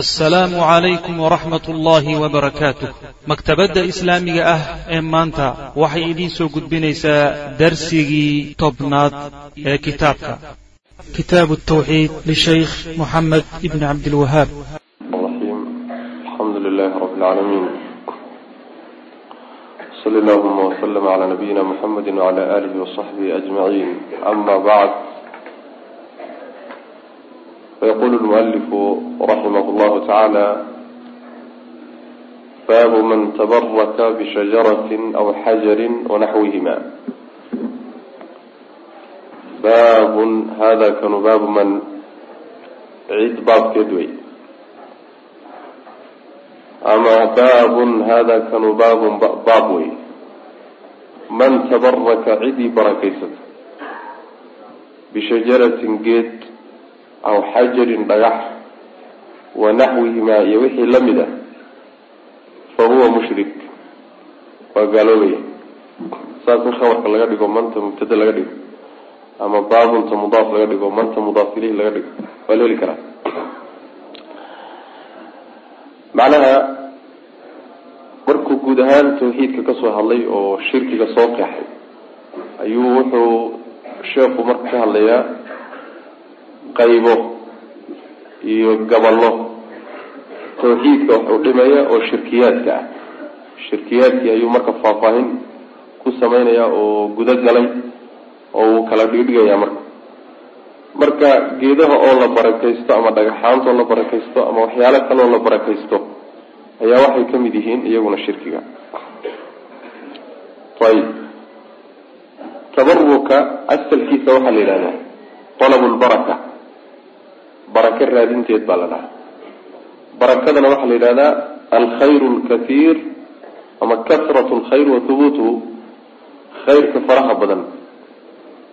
asalaamu calaykum waraxmat ullaahi wabarakaatuh maktabadda islaamiga ah ee maanta waxay idiin soo gudbinaysaa darsigii tobnaad ee kitaabka. Kitaabu tawxiid lishaykh moxamed ibni cabdilwahaab alxamdu lilaahi rabi lcaalamiin sali allahuma wslm cla nabiyina muxamedi wcla aalihi wasaxbihi ajmaciin ama bacd فيقول المؤلف رحمه الله تعالى باب من تبرك بشجرة أو حجر ونحوهما باب هذا كان باب من عيد باب كدوي ama baabun hada kanu baabun baab wey man tabaraka cidii barakaysata bishajaratin geed aw xajarin dhagax wa naxwihimaa iyo wixii la mid ah fa huwa mushrik. Waa gaaloobaya saas in khabarka laga dhigo manta mubtada laga dhigo ama baabunta mudaaf laga dhigo manta mudaaf ilayhi laga dhigo waa la heli karaa. Macnaha markuu guud ahaan tawxiidka ka soo hadlay oo shirkiga soo qeexay ayuu wuxuu sheekhu marka ka hadlayaa qaybo iyo gaballo. Tawxiidka wax u dhimaya oo shirkiyaadka ah. Shirkiyaadkii ayuu marka faahfaahin ku sameynaya oo gudo galay oo uu kala dhigdhigayaa marka. Marka geedaha oo la barakaysto ama dhagaxaanta la barakaysto ama waxyaalo kale oo la barakaysto ayaa waxay ka mid yihiin iyaguna shirkiga. Ayib tabaruka asalkiisa waxaa la yidhahdaa talabu lbaraka baraka raadinteed baa la dhahaa. Barakadana waxaa la yidhahdaa alkhayru lkathiir ama kasrat lkhayr wa hubuutuhu khayrka faraha badan.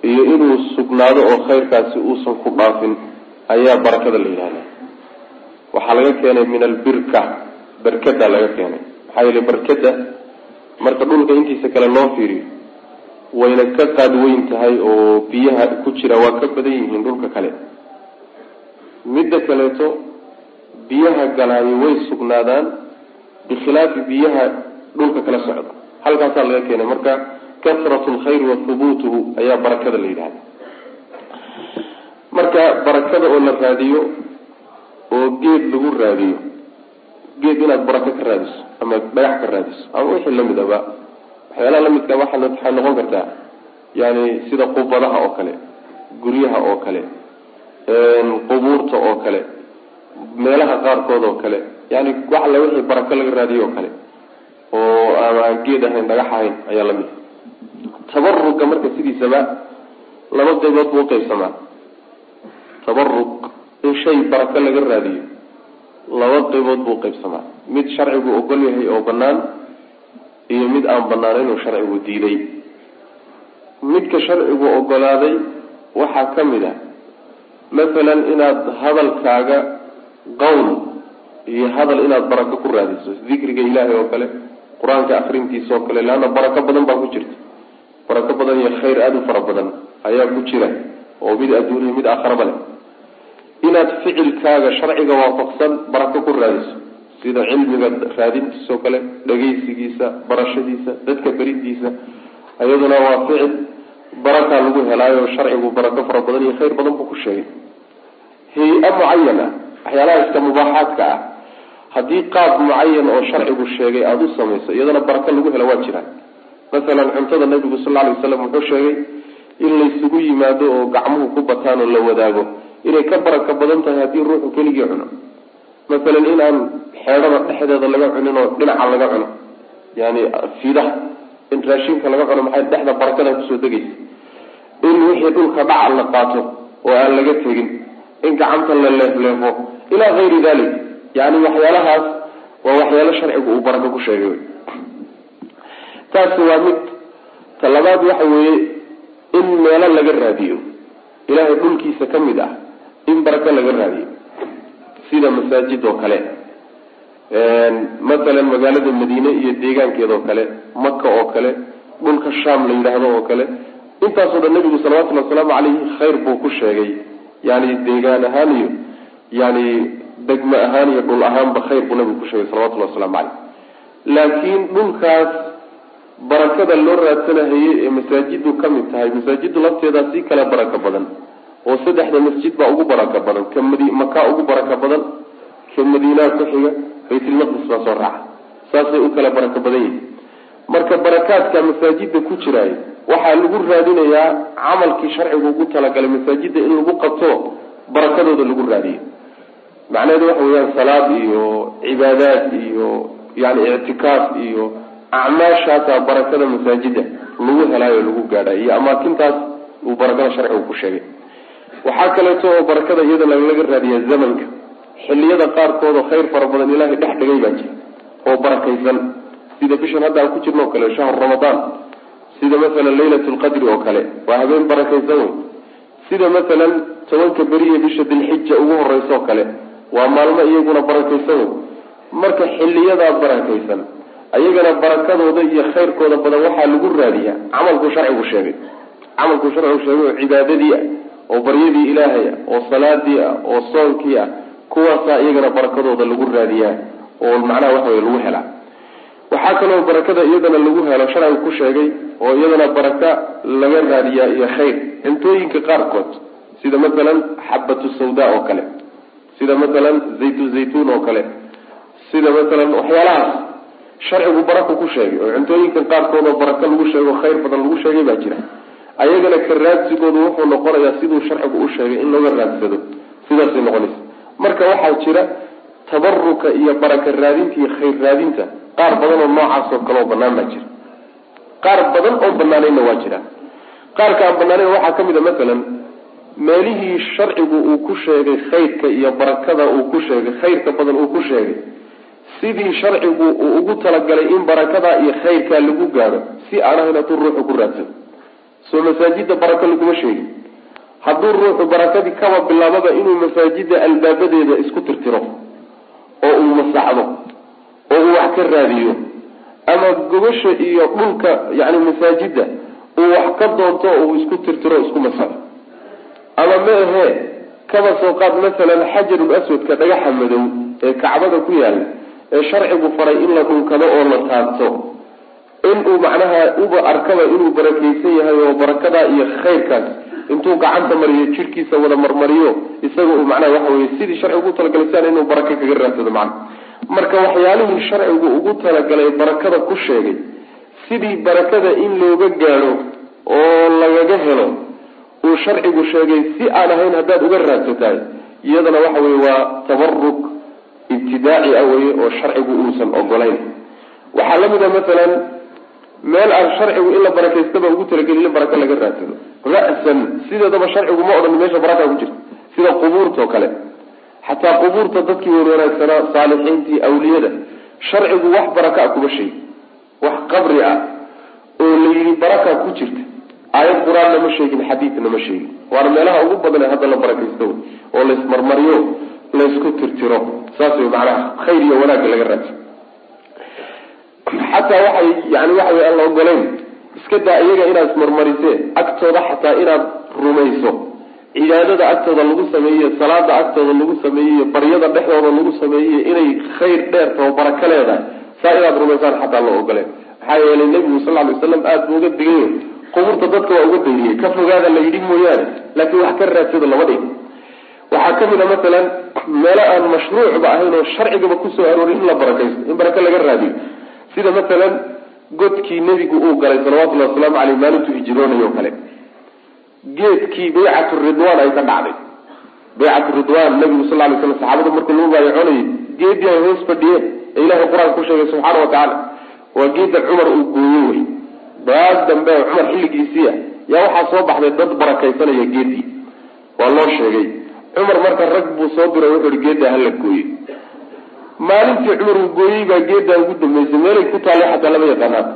Iyo inuu sugnaado oo khayrkaasi uusan ku dhaafin ayaa barakada la yidhahdaa waxaa laga keenay min albirka barkada laga keenay. Maxaa yeele barkada marka dhulka intiisa kale loo fiiriyo wayna ka qaad weyn tahay oo biyaha ku jira waa ka badan yihiin dhulka kale midda kaleeto biyaha galaayo way sugnaadaan bikhilaafi biyaha dhulka kala socda halkaasaa laga keenay. Marka kasrat lkhayr wa hubuutuhu ayaa barakada la yidhahda marka barakada oo la raadiyo oo geed lagu raadiyo geed inaad barako ka raadiso ama dhagax ka raadiso ama wixii la mid aba waxyaalaha lamidka waxaa noqon kartaa yani sida qubadaha oo kale guryaha oo kale qubuurta oo kale meelaha qaarkood oo kale yani wax alla wixii barako laga raadiyo oo kale oo aan geed ahayn dhagax ahayn ayaa la mid tabaruga marka sidiisaba laba qaybood buu uqaybsamaa tabarug in shay barako laga raadiyo laba qaybood buu qaybsamaa. Mid sharcigu ogol yahay oo banaan iyo mid aan banaanayn oo sharcigu diiday. Midka sharcigu ogolaaday waxaa ka mid ah masalan inaad hadalkaaga qowl iyo hadal inaad barako ku raadiso dikriga ilaahay oo kale qur'aanka akrintiisa oo kale leanna barako badan baa ku jirta. Barako badan iyo khayr aada u fara badan ayaa ku jira oo mid adduuniya mid aakharaba leh. Inaad ficilkaaga sharciga waafaqsan barako ku raadiso sida cilmiga raadintiisa oo kale dhagaysigiisa barashadiisa dadka beridiisa iyaduna waa ficil barakaa lagu helaayo sharcigu barako fara badan iyo khayr badan buu ku sheegay hay'a mucayana waxyaalaha iska mubaaxaadka ah. Haddii qaab mucayan oo sharcigu sheegay aada u samayso iyadana barako lagu hela waa jiraan. Masalan cuntada nabigu sal lla alay waslam wuxuu sheegay in laysugu yimaado oo gacmuhu ku bataan oo la wadaago inay ka barako badan tahay haddii ruuxu keligii cuno. Masalan in aan xeedhada dhexdeeda laga cunin oo dhinaca laga cuno yani fidaha in raashinka laga cuno maxay dhexda barakada ku soo degaysa? In wixii dhulka dhaca la qaato oo aan laga tegin in gacanta la leefleefo ilaa hayri dalik yani waxyaalahaas waa waxyaalo sharcigu uu barako ku sheegay. Taasi waa mid. Ta labaad waxa weeye in meelo laga raadiyo. Ilaahay dhulkiisa ka mid ah in barako laga raadiyo. Sida masaajid oo kale. Masalan magaalada madiine iyo deegaankeeda oo kale maka oo kale dhulka sham la yidhaahdo oo kale. Intaasoo dhan nabigu salawatullhi wasalaamu caleyhi khayr buu ku sheegay yani deegaan ahaan iyo yani degmo ahaan iyo dhul ahaanba khayr buu nabigu ku sheegay salawatullahi waslamu caleyh laakiin dhulkaas barakada loo raadsanahayey ee masaajidu ka mid tahay masaajidu lafteedaa sii kala baraka badan oo saddexda masjid baa ugu baraka badan ka mad makaa ugu baraka badan ka madiinaa ku xiga baytulmaqdis baa soo raaca. Saasay u kala baraka badan yihiin marka barakaadka masaajida ku jiraay waxaa lagu raadinayaa camalkii sharcigu ugu talagalay masaajida in lagu qabto barakadooda lagu raadiyo. Macnaheedu waxa weeyaan salaad iyo cibaadaad iyo yani ictikaaf iyo acmaashaasaa barakada masaajida lagu helaayo lagu gaadha iyo amaakintaas uu barakada sharcigu ku sheegay. Waxaa kaleeto oo barakada iyadana laga raadiya zamanka. Xiliyada qaarkood oo khayr fara badan ilaahay dhex dhigay baa jira oo barakaysan sida bishan hadda aan ku jirno o kale shahru ramadaan sida masalan laylat lqadri oo kale waa habeen barakaysan wey. Sida masalan tobanka beriye bisha dilxija ugu horeysa oo kale waa maalmo iyaguna barakaysan wey. Marka xiliyadaa barakaysan ayagana barakadooda iyo khayrkooda badan waxaa lagu raadiyaa camalkuu sharcigu sheegay. Camalkuu sharcigu sheegay oo cibaadadii ah oo baryadii ilaahay ah oo salaadii ah oo soonkii ah kuwaasaa iyagana barakadooda lagu raadiyaa oo macnaha waxa wey lagu helaa waxaa kaloo barakada iyadana lagu helo sharcigu ku sheegay oo iyadana baraka laga raadiyaa iyo khayr. Cuntooyinka qaarkood sida masalan xabatu sawda oo kale sida masalan zaytu zaytuun oo kale sida masalan waxyaalahaas sharcigu baraka ku sheegay oo cuntooyinkan qaarkood oo baraka lagu sheego khayr badan lagu sheegay baa jira. Ayagana ka raadsigoodu wuxuu noqonayaa siduu sharcigu u sheegay in looga raadsado sidaasay noqonaysa. Marka waxaa jira tabaruka iyo baraka raadinta iyo khayr raadinta qaar badan oo noocaas oo kale oo banaan baa jira. Qaar badan oo banaanayna waa jira. Qaarka aan banaanayn waxaa ka mid a masalan meelihii sharcigu uu ku sheegay khayrka iyo barakada uu ku sheegay khayrka badan uu ku sheegay sidii sharcigu uu ugu talagalay in barakadaa iyo khayrkaa lagu gaadho si aan ahayn hadduu ruuxu ku raadsado soo masaajida barako laguma sheegin. Hadduu ruuxu barakadii kaba bilaababa inuu masaajida albaabadeeda isku tirtiro uu masaxdo oo uu wax ka raadiyo ama gobasha iyo dhulka yani masaajida uu wax ka doonto oo uu isku tirtiro isku masaxo ama ma ahee kaba soo qaad masalan xajarul aswadka dhagaxa madow ee kacbada ku yaalla ee sharcigu faray in la dhunkado oo la taabto. Inuu macnaha uba arkaba inuu barakaysan yahay oo barakadaa iyo khayrkaas intuu gacanta mariyo jirkiisa wada marmariyo isaga uu macnaha waxa weye sidii sharcigu ugu talagalay inuu baraka kaga raadsado macna marka waxyaalihii sharcigu ugu talagalay barakada ku sheegay sidii barakada in looga gaadho oo lagaga helo uu sharcigu sheegay si aan ahayn haddaad uga raadsatahay iyadana waxa weye waa tabaruk ibtidaaci ah weye oo sharcigu uusan ogolayn waxaa la mid a masalan meel aan sharcigu in la barakaystaba ugu talagelin in baraka laga raadsado ra'san sideedaba sharcigu ma odhan meesha baraka ku jirta sida qubuurta oo kale xataa qubuurta dadkii wan wanaagsanaa saalixiintii awliyada sharcigu wax baraka a kuma sheegi wax qabri ah oo la yidhi baraka ku jirta. Aayad qur'aanna ma sheegin xadiidna ma sheegin. Waana meelaha ugu badan ee hadda la barakaysto oo laysmarmariyo laysku tirtiro. Saas wey macnaha khayr iyo wanaagga laga raadsa xataa waxay yani waxa wey aan la ogolayn iska daa iyaga inaad ismarmarisee agtooda xataa inaad rumayso cibaadada agtooda lagu sameeyey salaada agtooda lagu sameeyey baryada dhexdooda lagu sameeyey inay khayr dheerta oo baraka leedahay saa inaad rumaysaan xataa loo ogoleen maxaa yeelay nebigu sal ly waslam aada buu uga digay qubuurta dadka waa uga dayriyey ka fogaada la yidhi mooyaane laakiin wax ka raadsada lama dhig. Waxaa ka mid a masalan meelo aan mashruucba ahayn oo sharcigaba ku soo aroorin in la barakaysto in baraka laga raadiyo. Sida masalan godkii nebigu uu galay salawatullahi wasalaamu caleyh maalintuu hijroonay o kale geedkii baycatu ridwaan ay ka dhacday. Baycatu ridwaan nabigu sal lay slam saxaabadu markuu lagu baayacoonayay geedii ay hoos fadhiyeen ee ilahay qur'aanka ku sheegay subxaana watacaala waa geeda cumar uu gooyo wey. Baas dambe cumar xilligiisiia yaa waxaa soo baxday dad barakaysanaya geedii. Waa loo sheegay. Cumar marka rag buu soo diray wuxu ihi geeddaa hala gooye maalintii cumar uu gooyey baa geeddaa ugu dambeysay meelay ku taallay xataa lama yaqaanaan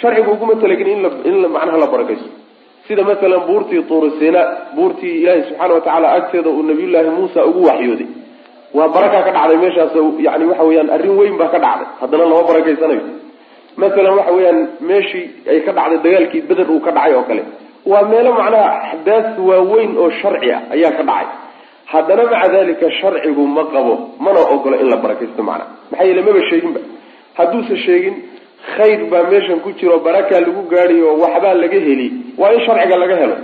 sharcigu uguma talagin in la macnaha la barakaysto sida masalan buurtii tuurisiina buurtii ilaahay subxaana watacaala agteeda uu nabiyullaahi muusa ugu waxyooday. Waa barakaa ka dhacday meeshaas yani waxa weyaan arrin weyn baa ka dhacday. Haddana lama barakaysanayo masalan waxa weeyaan meeshii ay ka dhacday dagaalkii beder uu ka dhacay oo kale. Waa meelo macnaha axdaas waaweyn oo sharci ah ayaa ka dhacay. Haddana maca dalika sharcigu ma qabo mana ogolo in la barakaysto macna. Maxaa yeele maba sheeginba. Hadduusa sheegin khayr baa meeshan ku jiro barakaa lagu gaadhiyo waxbaa laga heli. Waa in sharciga laga helo.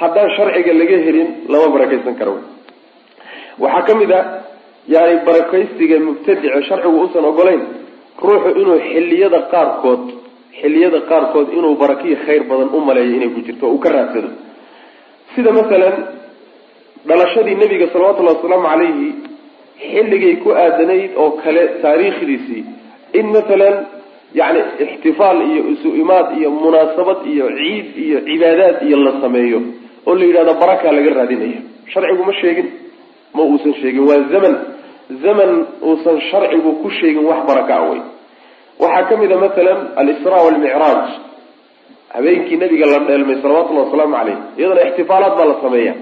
Haddaan sharciga laga helin lama barakaysan karo. Waxaa ka mid a yani barakaysiga mubtadice sharcigu usan ogolayn ruuxu inuu xiliyada qaarkood xiliyada qaarkood inuu barakiyo khayr badan u maleeyo inay ku jirto uu ka raadsado. Sida masalan dhalashadii nebiga salawatullahi wasalaamu calayhi xilligay ku aadanayd oo kale taariikhdiisii in masalan yani ixtifaal iyo isu imaad iyo munaasabad iyo ciid iyo cibaadaad iyo la sameeyo oo la yidhahdo barakaa laga raadinaya. Sharcigu ma sheegin ma uusan sheegin. Waa zaman zaman uusan sharcigu ku sheegin wax baraka wey. Waxaa ka mid a masalan alisra walmicraaj habeenkii nabiga la dheelmay salawatullahi wasalaamu caleyh iyadana ixtifaalaad baa la sameeya.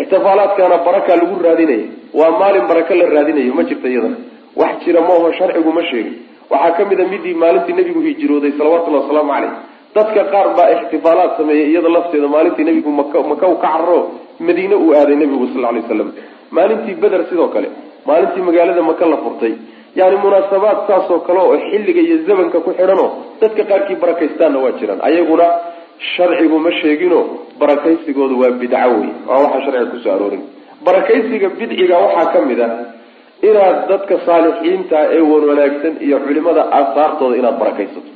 Ixtifaalaadkaana baraka lagu raadinaya. Waa maalin baraka la raadinayo ma jirta iyadana wax jira maaho sharcigu ma sheegin. Waxaa ka mid a midii maalintii nebigu hijirooday salawatullahi wasalaamu caleyh dadka qaar baa ixtifaalaad sameeyay iyada lafteeda maalintii nebigu maka maka u ka cararo madiine uu aaday nebigu sal lay slam maalintii beder sidoo kale maalintii magaalada maka la furtay. Yani munaasabaad saasoo kale oo xilliga iyo zamanka ku xidhanoo dadka qaarkii barakaystaanna waa jiraan. Ayaguna sharcigu ma sheegino barakaysigoodu waa bidco wey waa waxaa sharciga ku soo aroorin. Barakaysiga bidciga waxaa ka mid ah inaad dadka saalixiinta ee wan wanaagsan iyo culimada aasaartooda inaad barakaysato.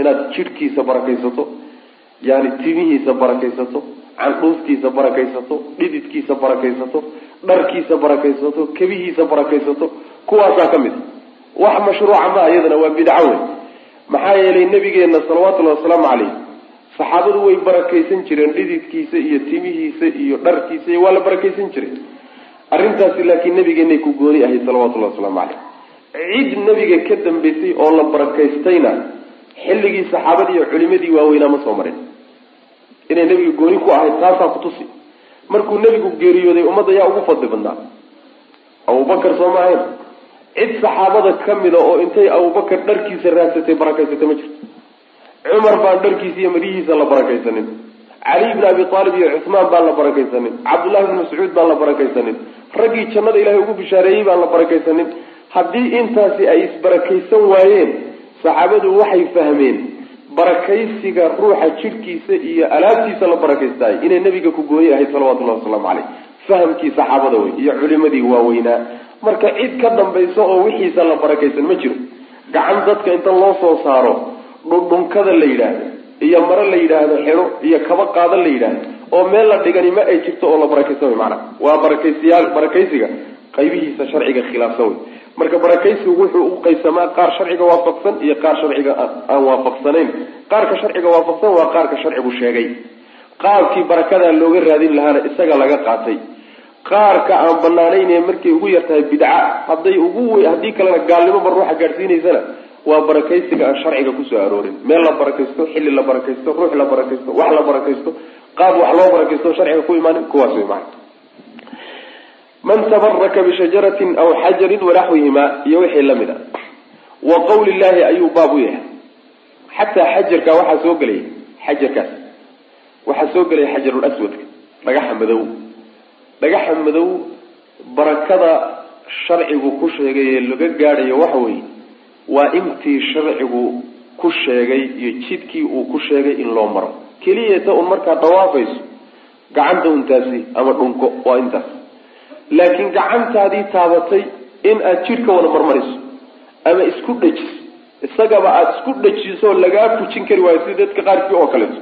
Inaad jidhkiisa barakaysato yani timihiisa barakaysato candhuuftiisa barakaysato dhididkiisa barakaysato dharkiisa barakaysato kebihiisa barakaysato kuwaasaa ka mid wax mashruuca maa iyadana waa bidco wey maxaa yeelay nabigeena salawatullahi wasalaamu caleyh saxaabadu way barakaysan jireen dhididkiisa iyo timihiisa iyo dharkiisa iyo waa la barakaysan jiray arrintaasi laakiin nabigeenay ku gooni ahayd salawatullahi wasalaamu caleyh cid nabiga ka dambaysay oo la barakaystayna xilligii saxaabadii iyo culimadii waaweynaa ma soo marin. Inay nabiga gooni ku ahayd taasaa kutusi markuu nebigu geeriyooday ummadda yaa ugu fadli badnaa abubakar soo ma ahayn? Cid saxaabada ka mida oo intay abubakar dharkiisa raadsatay barakaysatay ma jirto. Cumar baan dharkiisa iyo madhihiisa la barakaysanin cali bn abi aalib iyo cuhmaan baan la barakaysanin. Cabdullahi bn mascuud baan la barakaysanin. Raggii jannada ilahay ugu bishaareeyey baan la barakaysanin. Haddii intaasi ay isbarakaysan waayeen saxaabadu waxay fahmeen barakaysiga ruuxa jidhkiisa iyo alaabtiisa la barakaystaay inay nabiga ku gooni ahayd salawatullahi wasalaamu caleyh fahamkii saxaabada wey iyo culimadii waaweynaa marka cid ka dambaysa oo wixiisa la barakaysan ma jiro. Gacan dadka inta loo soo saaro dhundhunkada la yidhaahdo iyo mare la yidhaahdo xero iyo kaba qaada la yidhaahdo oo meel la dhigani ma ay jirto oo la barakaysan wey macana waa barakaysiyaal barakaysiga qaybihiisa sharciga khilaafsan wey marka barakaysigu wuxuu u qaysamaa qaar sharciga waafaqsan iyo qaar sharciga aan waafaqsanayn. Qaarka sharciga waafaqsan waa qaarka sharcigu sheegay. Qaabkii barakadaa looga raadin lahaana isaga laga qaatay. Qaarka aan banaanayne markay ugu yartahay bidca hadday ugu haddii kalena gaalnimoba ruuxa gaadhsiinaysana waa barakaysiga aan sharciga ku soo aroorin. Meel la barakaysto xilli la barakaysto ruux la barakaysto wax la barakaysto qaab wax loo barakaysto sharciga ku imaanin kuwaas wey maana man tabaraka bishajaratin aw xajarin wanaxwihima iyo wixii la mid a. Wa qawli llahi ayuu baab u yahay. Xataa xajarka waxaa soo gelaya xajarkaas. Waxaa soo gelaya xajarul aswadka dhagaxa madow. Dhagaxa madow barakada sharcigu ku sheegay ee laga gaadhayo waxa weeye waa intii sharcigu ku sheegay iyo jidkii uu ku sheegay in loo maro. Keliyata un markaad dhawaafayso gacanta untaasi ama dhunko waa intaas. Laakiin gacantaadii taabatay in aad jidhka wada marmarayso ama isku dhejiso isagaba aada isku dhejiso lagaa fujin kari waayo sida dadka qaarkii oo kaleeto.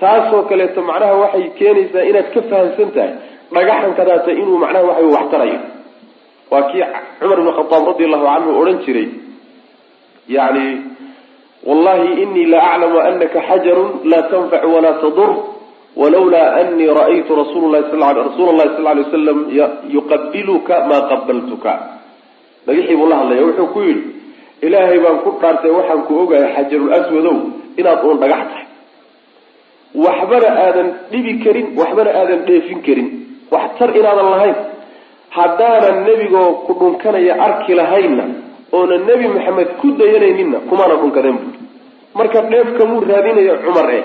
Taasoo kaleeto macnaha waxay keenaysaa inaad ka fahamsan tahay dhagaxan kadaata inuu macnaha waxa wax tarayo. Waa kii cumar ibn khataab radi allahu canhu odhan jiray yani wallahi inii la aclamu anaka xajarun laa tanfac walaa tadur walawlaa anii ra'aytu rasul lahi rasuula llahi sal lay waslam yuqabiluka maa qabaltuka dhagaxii buu la hadlaya wuxuu ku yidhi ilaahay baan ku dhaartay waxaan ku ogahay xajarul aswadow inaad uun dhagax tahay. Waxbana aadan dhibi karin waxbana aadan dheefin karin. Wax tar inaadan lahayn. Haddaanan nebigoo ku dhunkanaya arki lahaynna oona nebi maxamed ku dayanayninna kumaana dhunkadeen buuri marka dheefkamuu raadinaya cumar eh.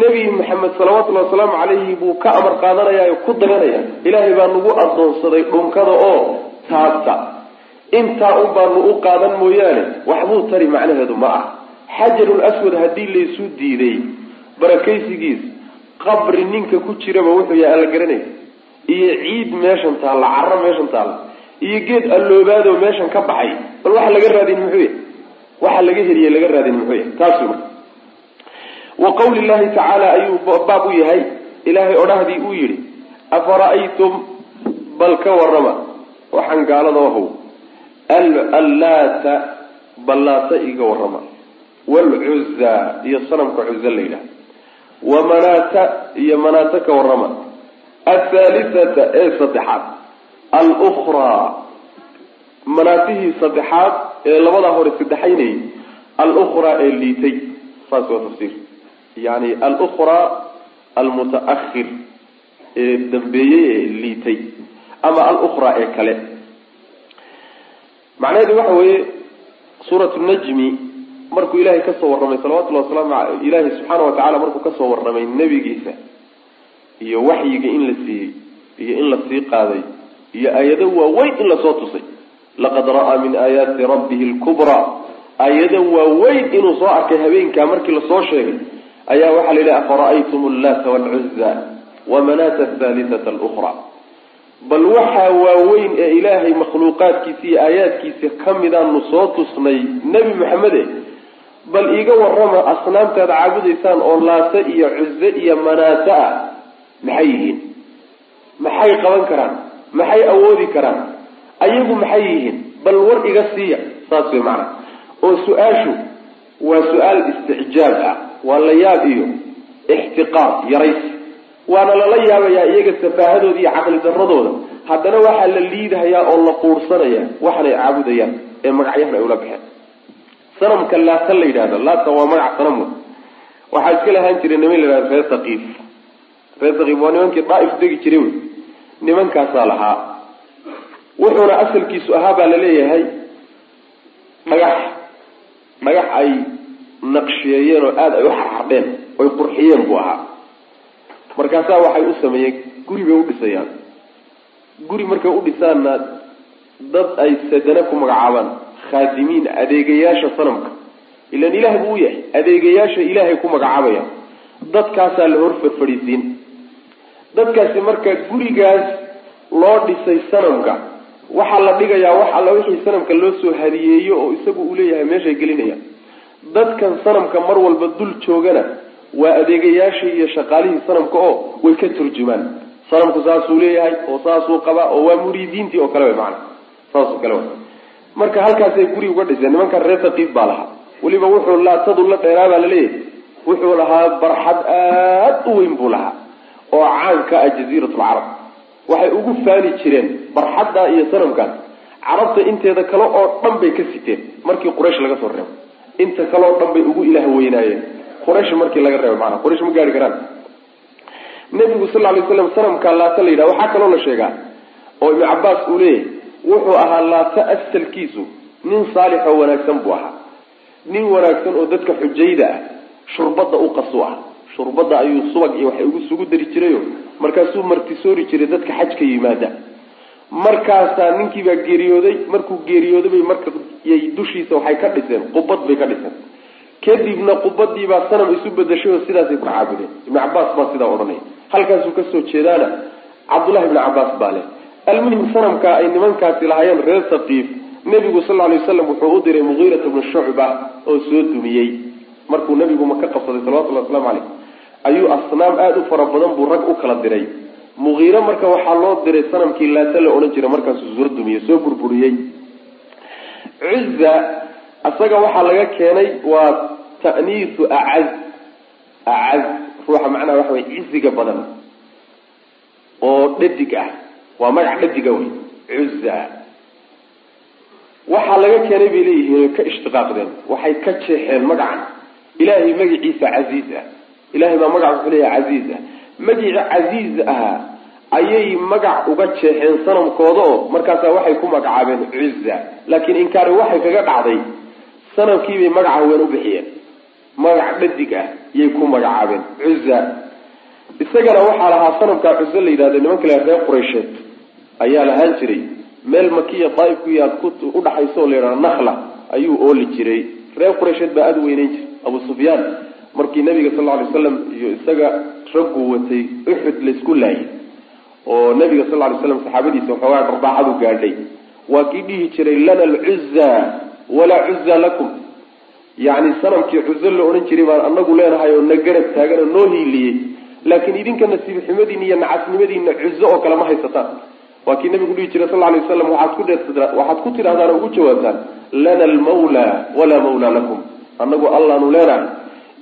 Nebi maxamed salawatullahi wasalaamu calayhi buu ka amar qaadanaya oo ku daganaya ilaahay baa nagu addoonsaday dhunkada oo taabta. Intaa un baanu u qaadan mooyaane waxbuu tari macnaheedu ma ah. Xajarul aswad haddii laysu diiday. Barakaysigiis qabri ninka ku jiraba wuxuu yahay alla garanay. Iyo ciid meeshan taalla carro meeshan taalla iyo geed alloobaadoo meeshan ka baxay. Bal waxa laga raadin muxuu yahay? Waxa laga heliye laga raadin muxuu yahay? Taas wey wa qawli llahi tacaala ayuu baab u yahay. Ilaahay odhahdii uu yidhi afara'aytum bal ka warrama waxaan gaalada ahow allaata ballaata iga warrama waalcuzza iyo sanamka cuza la yidhaha wa manaata iyo manaata ka warrama. Athaalithata ee saddexaad alukraa manaatihii saddexaad ee labadaa hore saddexaynayay alukraa ee liitay. Saas waa tafsiir. Yani alukraa almutaakhir ee dambeeyey ee liitay ama alukraa ee kale. Macnaheedu waxa weeye suuratu najmi markuu ilaahay ka soo warramay salawatullahi wasalaamu a ilaahay subxaana wa tacala markuu ka soo warramay nebigiisa iyo waxyiga in la siiyey iyo in la sii qaaday iyo aayado waaweyn in la soo tusay. Laqad ra'aa min aayaati rabbihi lkubraa aayado waaweyn inuu soo arkay habeenkaa markii la soo sheegay ayaa waxaa la yidhaha afara'aytum allaata waalcuzza wamanaata athaalithata alukra bal waxaa waaweyn ee ilaahay makhluuqaadkiisa iyo aayaadkiisa ka midaanu soo tusnay nebi maxamede bal iiga warrama asnaamtaad caabudaysaan oo laata iyo cuze iyo manaata ah maxay yihiin? Maxay qaban karaan maxay awoodi karaan? Ayagu maxay yihiin? Bal war iga siiya. Saas way macana oo su'aashu waa su'aal isticjaab ah. Waa la yaab iyo ixtiqaar yaraysi. Waana lala yaabayaa iyaga safaahadooda iyo caqli daradooda haddana waxaa la liidahayaa oo la quursanaya waxanay caabudayaan ee magacyahan ay ula baxeen. Sanamka laata la yidhahdo laata waa magac sanam waxaa iska lahaan jiray niman la yidhahdo reer saqiif reer saqiif waa nimankii daaif degi jiray wey nimankaasaa lahaa. Wuxuuna asalkiisu ahaa baa la leeyahay dhagax dhagax ay naqshiyeeyeen oo aada ay u xarxardheen oy qurxiyeen buu ahaa. Markaasaa waxay u sameeyeen guri bay u dhisayaan. Guri markay u dhisaanna dad ay sadana ku magacaabaan khaadimiin adeegayaasha sanamka. Ilan ilaah buu u yahay adeegayaasha ilaahay ku magacaabaya. Dadkaasaa la hor farfadhiisiin dadkaasi marka gurigaas loo dhisay sanamka waxaa la dhigayaa wax alla wixii sanamka loo soo hadiyeeyo oo isagu uu leeyahay meeshay gelinayaan. Dadkan sanamka mar walba dul joogana waa adeegayaashii iyo shaqaalihii sanamka oo way ka turjumaan. Sanamku saasuu leeyahay oo saasuu qabaa oo waa muriidiintii oo kale way macana saasoo kale wa marka halkaasay guri uga dhiseen nimankan reer saqiif baa lahaa. Weliba wuxuu laatadu la dheeraa baa la leeyahay wuxuu lahaa barxad aad u weyn buu lahaa oo caanka ah jaziiratulcarab waxay ugu faani jireen barxadda iyo sanamkaas carabta inteeda kale oo dhan bay ka siteen markii quraysh laga soo reebo. Inta kale oo dhan bay ugu ilaah weynaayeen. Quraysh markii laga reebo maanaa quraysh ma gaari karaan. Nebigu sal lay slam sanamkaa laata la yidhaha waxaa kaloo la sheegaa oo ibnu cabaas uu leeyahay wuxuu ahaa laata asalkiisu nin saalix oo wanaagsan buu ahaa. Nin wanaagsan oo dadka xujayda ah shurbadda u qasu ah shurbadda ayuu subag iyo waxay ugu sugu dari jirayo. Markaasuu martisoori jiray dadka xajka yimaada. Markaasaa ninkiibaa geeriyooday markuu geeriyooday bay marka dushiisa waxay ka dhiseen qubad bay ka dhiseen. Kadibna qubadiibaa sanam isu bedashay oo sidaasay ku caabudeen. Ibnu cabaas baa sidaa odhanaya halkaasuu ka soo jeedaana cabdullahi ibnu cabaas baa leh. Almuhim sanamka ay nimankaasi lahaayeen reer saqiif nebigu sal ly waslam wuxuu u diray mugiirata bnu shucba oo soo dumiyey. Markuu nebigu maka qabsaday salawatullahi waslamu caleyh ayuu asnaam aada u fara badan buu rag u kala diray. Mugiire marka waxaa loo diray sanamkii laata la odhan jiray markaasuu soo dumiyey soo burburiyey. Cuzza isaga waxaa laga keenay waa ta'niisu acaz. Acaz ruuxa macnaha waxa wey ciziga badan oo dhadig ah. Waa magac dhadiga wey cuzza waxaa laga keenay bay leeyihiin ka ishtiqaaqdeen waxay ka jeexeen magacan. Ilaahay magaciisa casiiz ah ilahay baa magac wuxuu leeyahay casiiz ah. Magicii casiiz ahaa ayay magac uga jeexeen sanamkooda oo markaasaa waxay ku magacaabeen cuzza laakiin inkaari waxay kaga dhacday sanamkiibay magaca haween u bixiyeen. Magac dhadig ah yay ku magacaabeen cuza isagana waxaa lahaa sanamkaa cuzo la yidhahdo nimanka la reer quraysheed. Ayaa lahaan jiray. Meel makiya daaif ku yaad udhaxaysa oo la yidhahdo nakhla ayuu ooli jiray. Reer quraysheed baa aada weyneyn jiray abu sufyaan markii nabiga sal lay slam iyo isaga raggu watay uxud laysku laayay oo nabiga sal lay slam saxaabadiisa waxoogaa dharbaaxadu gaadhay. Waa kii dhihi jiray lana alcuza walaa cuza lakum. Yacni sanamkii cuzo la odhan jiray baan anagu leenahay oo na garab taagan oo noo hiiliyey. Laakiin idinka nasiib xumadiina iyo nacasnimadiina cuzo oo kale ma haysataan. Waa kii nabigu dhihi jiray sal alay waslam waxaad ku tidhahdaan oo ugu jawaabtaan. Lana almawla walaa mawla lakum. Anagu allaanu leenahay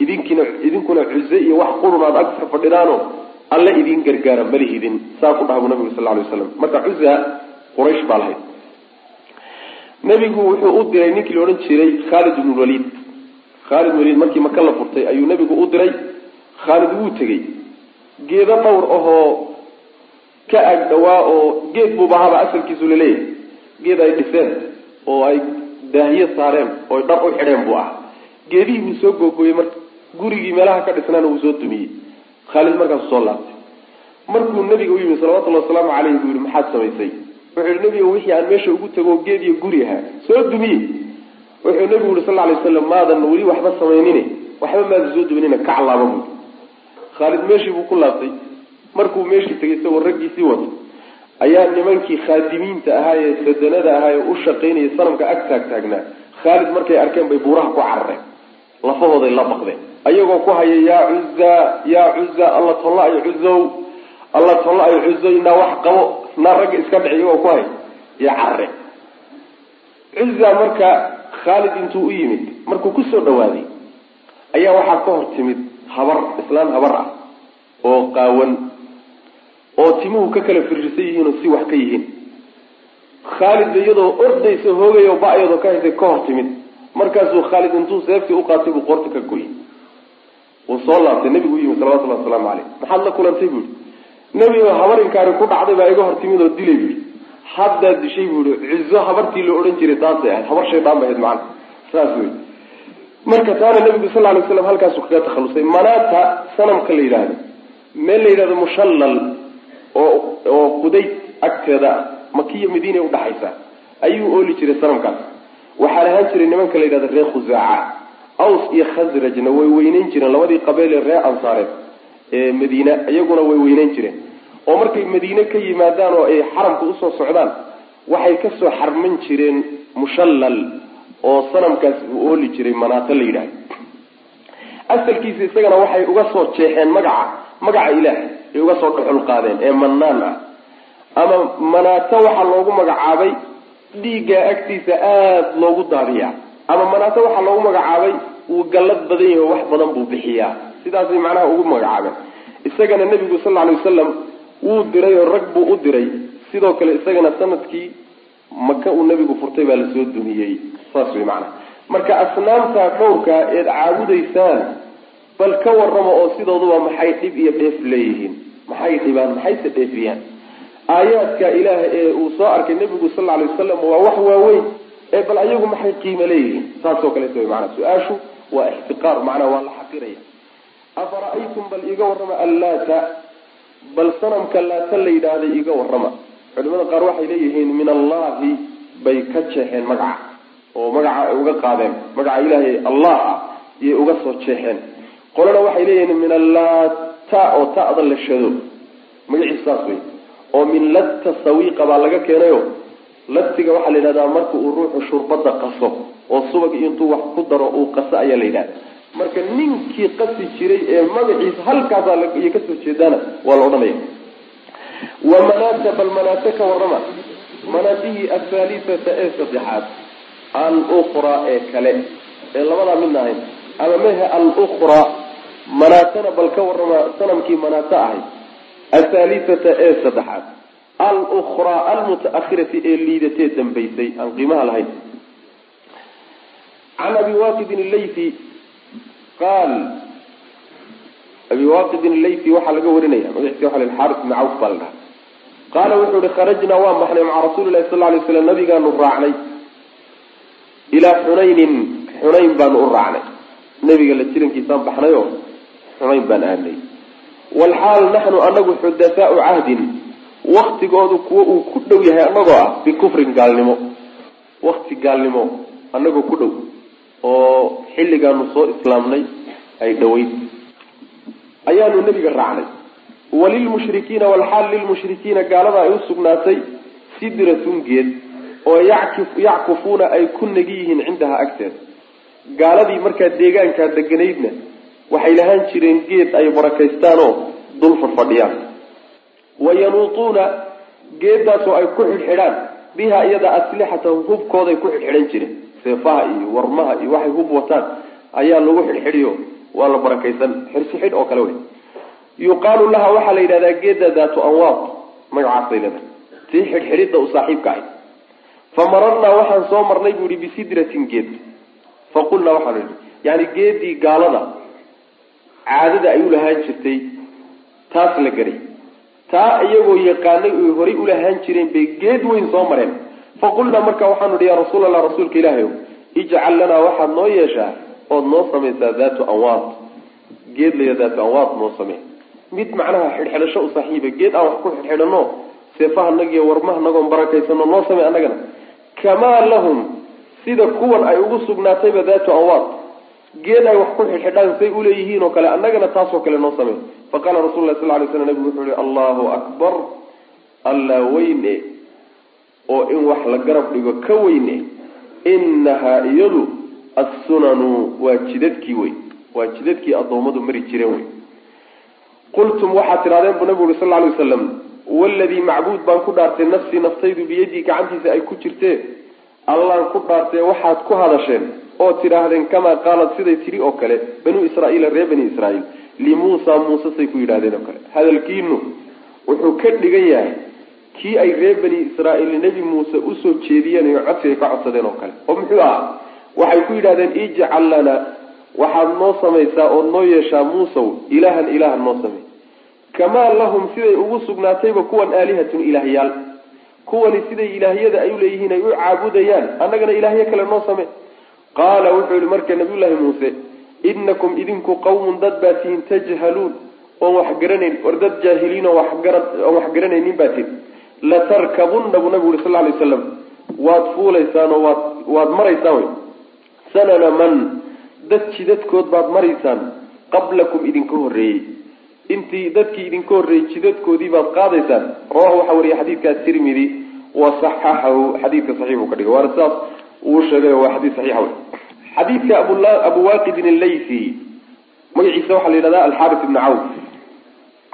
idinkina idinkuna cuze iyo wax qurun aad agfar fadhidaano alle idin gargaara malihidin saa ku dhaha nabigu sal lla alay waslam marka cuza quraysh baa lahayd. Nebigu wuxuu u diray ninkii la odhan jiray khaalid ibnu waliid khaalid waliid markii maka la furtay ayuu nebigu u diray. Khaalid wuu tegey. Geedo dhowr ahoo ka ag dhawaa oo geed buubahaba asalkiisu la leeyahay geed ay dhiseen oo ay daahiye saareen oo dhar u xidheen buu ah geedihii buu soo googooyey marka gurigii meelaha ka dhisnaana wuu soo dumiyey khaalid markaasu soo laabtay. Markuu nebiga u yimi salawatullhi wasalaamu caleyh buu yihi maxaad samaysay? Wuxuu yihi nebiga wixii aan meesha ugu tago geed iyo guri ahaa soo dumiye wuxuu nebigu yihi sal alay waslam maadan weli waxba samaynine waxba maadan soo duminina kac laaba buui khaalid meeshii buu ku laabtay. Markuu meeshii tegay isagoo raggiisii wato ayaa nimankii khaadimiinta ahaa ee sadanada ahaa ee u shaqaynayay sanamka ag taag taagnaa khaalid markay arkeen bay buuraha ku carareen lafahooday la baqdeen ayagoo ku haya yaa cuza yaa cuza alla tolla ay cuzow alla tolla ay cuzoy naa wax qabo naa ragga iska dhici iyagoo ku haya yaa carareen cuza marka khaalid intuu u yimid markuu ku soo dhawaaday ayaa waxaa ka hor timid habar islaan habar ah oo qaawan oo timuhu ka kala firirsan yihiin oo si wax ka yihiin. Khaalid iyadoo ordaysa hoogay oo ba-yadoo ka haysay ka hor timid markaasuu khaalid intuu seeftii uqaatay buu qoorta ka goyey wuu soo laabtay nebigu u yimi salawatullahi wasalaamu caleyh maxaad la kulantay buu yihi nebigo habarinkaari ku dhacday baa iga hor timid oo dilay buu yihi haddaad dishay buu yihi cizo habartii la odhan jiray taasay ahayd. Habar shaydaan bay ahayd macana saas wey marka taana nebigu sal lay slam halkaasu kaga takhalusay. Manaata sanamka la yidhaahdo. Meel la yidhahdo mushallal oo oo qudayd agteeda makiya madiina udhaxaysa ayuu ooli jiray sanamkaas waxaa lahaan jiray nimanka la yidhahdo reer khusaaca aws iyo khasrajna way weyneyn jireen labadii qabeele reer ansaareed ee madiina iyaguna way weyneyn jireen. Oo markay madiine ka yimaadaan oo ay xaramka u soo socdaan waxay ka soo xarman jireen mushallal oo sanamkaas uu ooli jiray manaato la yidhahdo. Asalkiisa isagana waxay uga soo jeexeen magaca magaca ilaah ay uga soo dhuxul qaadeen ee mannaan ah. Ama manaato waxaa loogu magacaabay dhiiggaa agtiisa aada loogu daadiyaa. Ama manaato waxaa loogu magacaabay wuu gallad badan yahi oo wax badan buu bixiyaa. Sidaasay macnaha ugu magacaabeen isagana nebigu sal lla lay wasalam wuu diray oo rag buu u diray. Sidoo kale isagana sannadkii maka uu nebigu furtay baa la soo dumiyey saas wey macnaha. Marka asnaamta dhowrka eed caabudaysaan bal ka warrama oo sidooduba maxay dhib iyo dheef leeyihiin? Maxay dhibaan? Maxayse dheefiyaan aayaadka ilaah ee uu soo arkay nebigu sal lla lay wasalam waa wax waaweyn ee bal ayagu maxay qiimo leeyihiin? Saasoo kaleeta way maanaa su'aashu waa ixtiqaar macnaa waa la xaqiraya. Afara-aytum bal iiga warrama allaata bal sanamka laata la yidhaahday iiga warrama. Culimada qaar waxay leeyihiin min allahi bay ka jeexeen magaca oo magaca ay uga qaadeen magaca ilaahay allah ah iyay uga soo jeexeen qolana waxay leeyihiin min allaata oo ta'da la shado. Magaciisu saas wey oo min latta sawiiqa baa laga keenayo. Latiga waxaa la yidhahdaa marka uu ruuxu shurbada qaso oo subag intuu wax ku daro uu qaso ayaa la yidhahda marka ninkii qasi jiray ee magaciisa halkaasaa iyo ka soo jeedaana waa la odhanaya. Wa manaata bal manaate ka warrama. Manaatihii athaalithata ee saddexaad al-ukhraa ee kale. Ee labadaa midna ahayn. Ama mehe al-ukhraa manaatana bal ka warrama sanamkii manaato ahayd athaalithata ee saddexaad al-ukhraa almuta-ahirati ee liidatee dambaysay aan qiimaha lahayn can abi waaqidin allaythi qaal abi waaqidin allaythi waxaa laga warinaya magaciisa waxa la xaaris ibn cawf baa la qaala wuxuu ihi kharajnaa waan baxnay maca rasuuli lahi sal lay slam nabigaanu raacnay ilaa xunaynin xunayn baanu u raacnay nebiga la jirankiisaan baxnay xunayn baan aadnay walxaal naxnu anagu xudathaau cahdin waktigoodu kuwo uu ku dhow yahay anagoo ah bikufrin gaalnimo. Wakti gaalnimo anagoo ku dhow oo xilligaanu soo islaamnay ay dhoweyd. Ayaanu nebiga raacnay. Walilmushrikiina walxaal lilmushrikiina gaalada ay usugnaatay sidratun geed oo yackufuuna ay ku negi yihiin cindaha agteeda gaaladii markaa deegaankaa deganaydna waxay lahaan jireen geed ay barakaystaanoo dul fadhfadhiyaan wayanuutuuna geedaasoo ay ku xidhxidhaan biha iyada aslixatahum hubkooday ku xidxidhan jireen seefaha iyo warmaha iyo waxay hub wataan ayaa lagu xidhxidhiyo waa la barakaysan. Xirsi xidh oo kale wey. Yuqaalu laha waxaa la yidhahdaa geeda daatu anwaad magacaasay leedahay. Tii xidhxidhidda u saaxiibka ahay. Fa mararnaa waxaan soo marnay bu ihi bisidratin geed. Faqulnaa waxaanu idhi yani geedii gaalada caadada ay ulahaan jirtay taas la garay. Taa iyagoo yaqaanay oy horay ulahaan jireen bay geed weyn soo mareen. Faqulnaa marka waxaanu ihi yaa rasuul allah rasuulka ilaahay ijcal lanaa waxaad noo yeeshaa ood noo samaysaa daatu anwaad geed laya daatu anwaad noo samee. Mid macnaha xidhxidhasho u saaxiiba geed aan wax ku xidhxidhano seefahanagiyo warmahanagoon barakaysano noo samey annagana. Kamaa lahum sida kuwan ay ugu sugnaatayba daatu anwaad geed ay wax ku xidhxidhaan say uleeyihiin oo kale annagana taasoo kale noo samey faqaala rasul lah sal lay slam nabigu wuxuu yihi allahu akbar alla weyne oo in wax la garab dhigo ka weyne inahaa iyadu assunanu waa jidadkii wey waa jidadkii addoommadu mari jireen wey. Qultum waxaad tidhahdeen buu nabigu uri sal lay wasalam waladii macbuud baan ku dhaartay nafsii naftaydu biyadii gacantiisa ay ku jirtee allaan ku dhaartee waxaad ku hadasheen oo tidhaahdeen kamaa qaalad siday tidhi oo kale banuu israaiila reer bani israaiil limuusa muuse say ku yidhahdeen oo kale. Hadalkiinu wuxuu ka dhigan yahay kii ay reer bani israaiil nebi muuse u soo jeediyeen iyo codsi ay ka codsadeen oo kale. Oo muxuu ahaa? Waxay ku yidhahdeen ijcal lana waxaad noo samaysaa ood noo yeeshaa muusow ilaahan ilaahan noo samey kamaa lahum siday ugu sugnaatayba kuwan aalihatun ilaahyaal kuwani siday ilaahyada ay uleeyihiin ay u caabudayaan annagana ilaahyo kale noo same qaala wuxuu yihi marka nabiyullaahi muuse inakum idinku qawmun dad baa tihiin tajhaluun oon wax garanayn war dad jaahiliin oo oon wax garanaynin baa tihin latarkabunna buu nabigu yuri sal lay waslam waad fuulaysaan oo waad waad maraysaan wey sanana man dad jidadkood baad maraysaan qablakum idinka horreeyey. Intii dadkii idinka horreeyey jidadkoodii baad qaadaysaan. Rawahu waxaa wariya xadiidkaa tirmidi wa saxaxahu xadiidka saxiixu ka dhigay. Waana sidaas uu sheegay waa xadiid saxiixa wey xadiidka abu waaqidin allaythi magaciisa waxaa la yidhahda alxaris ibni cawf.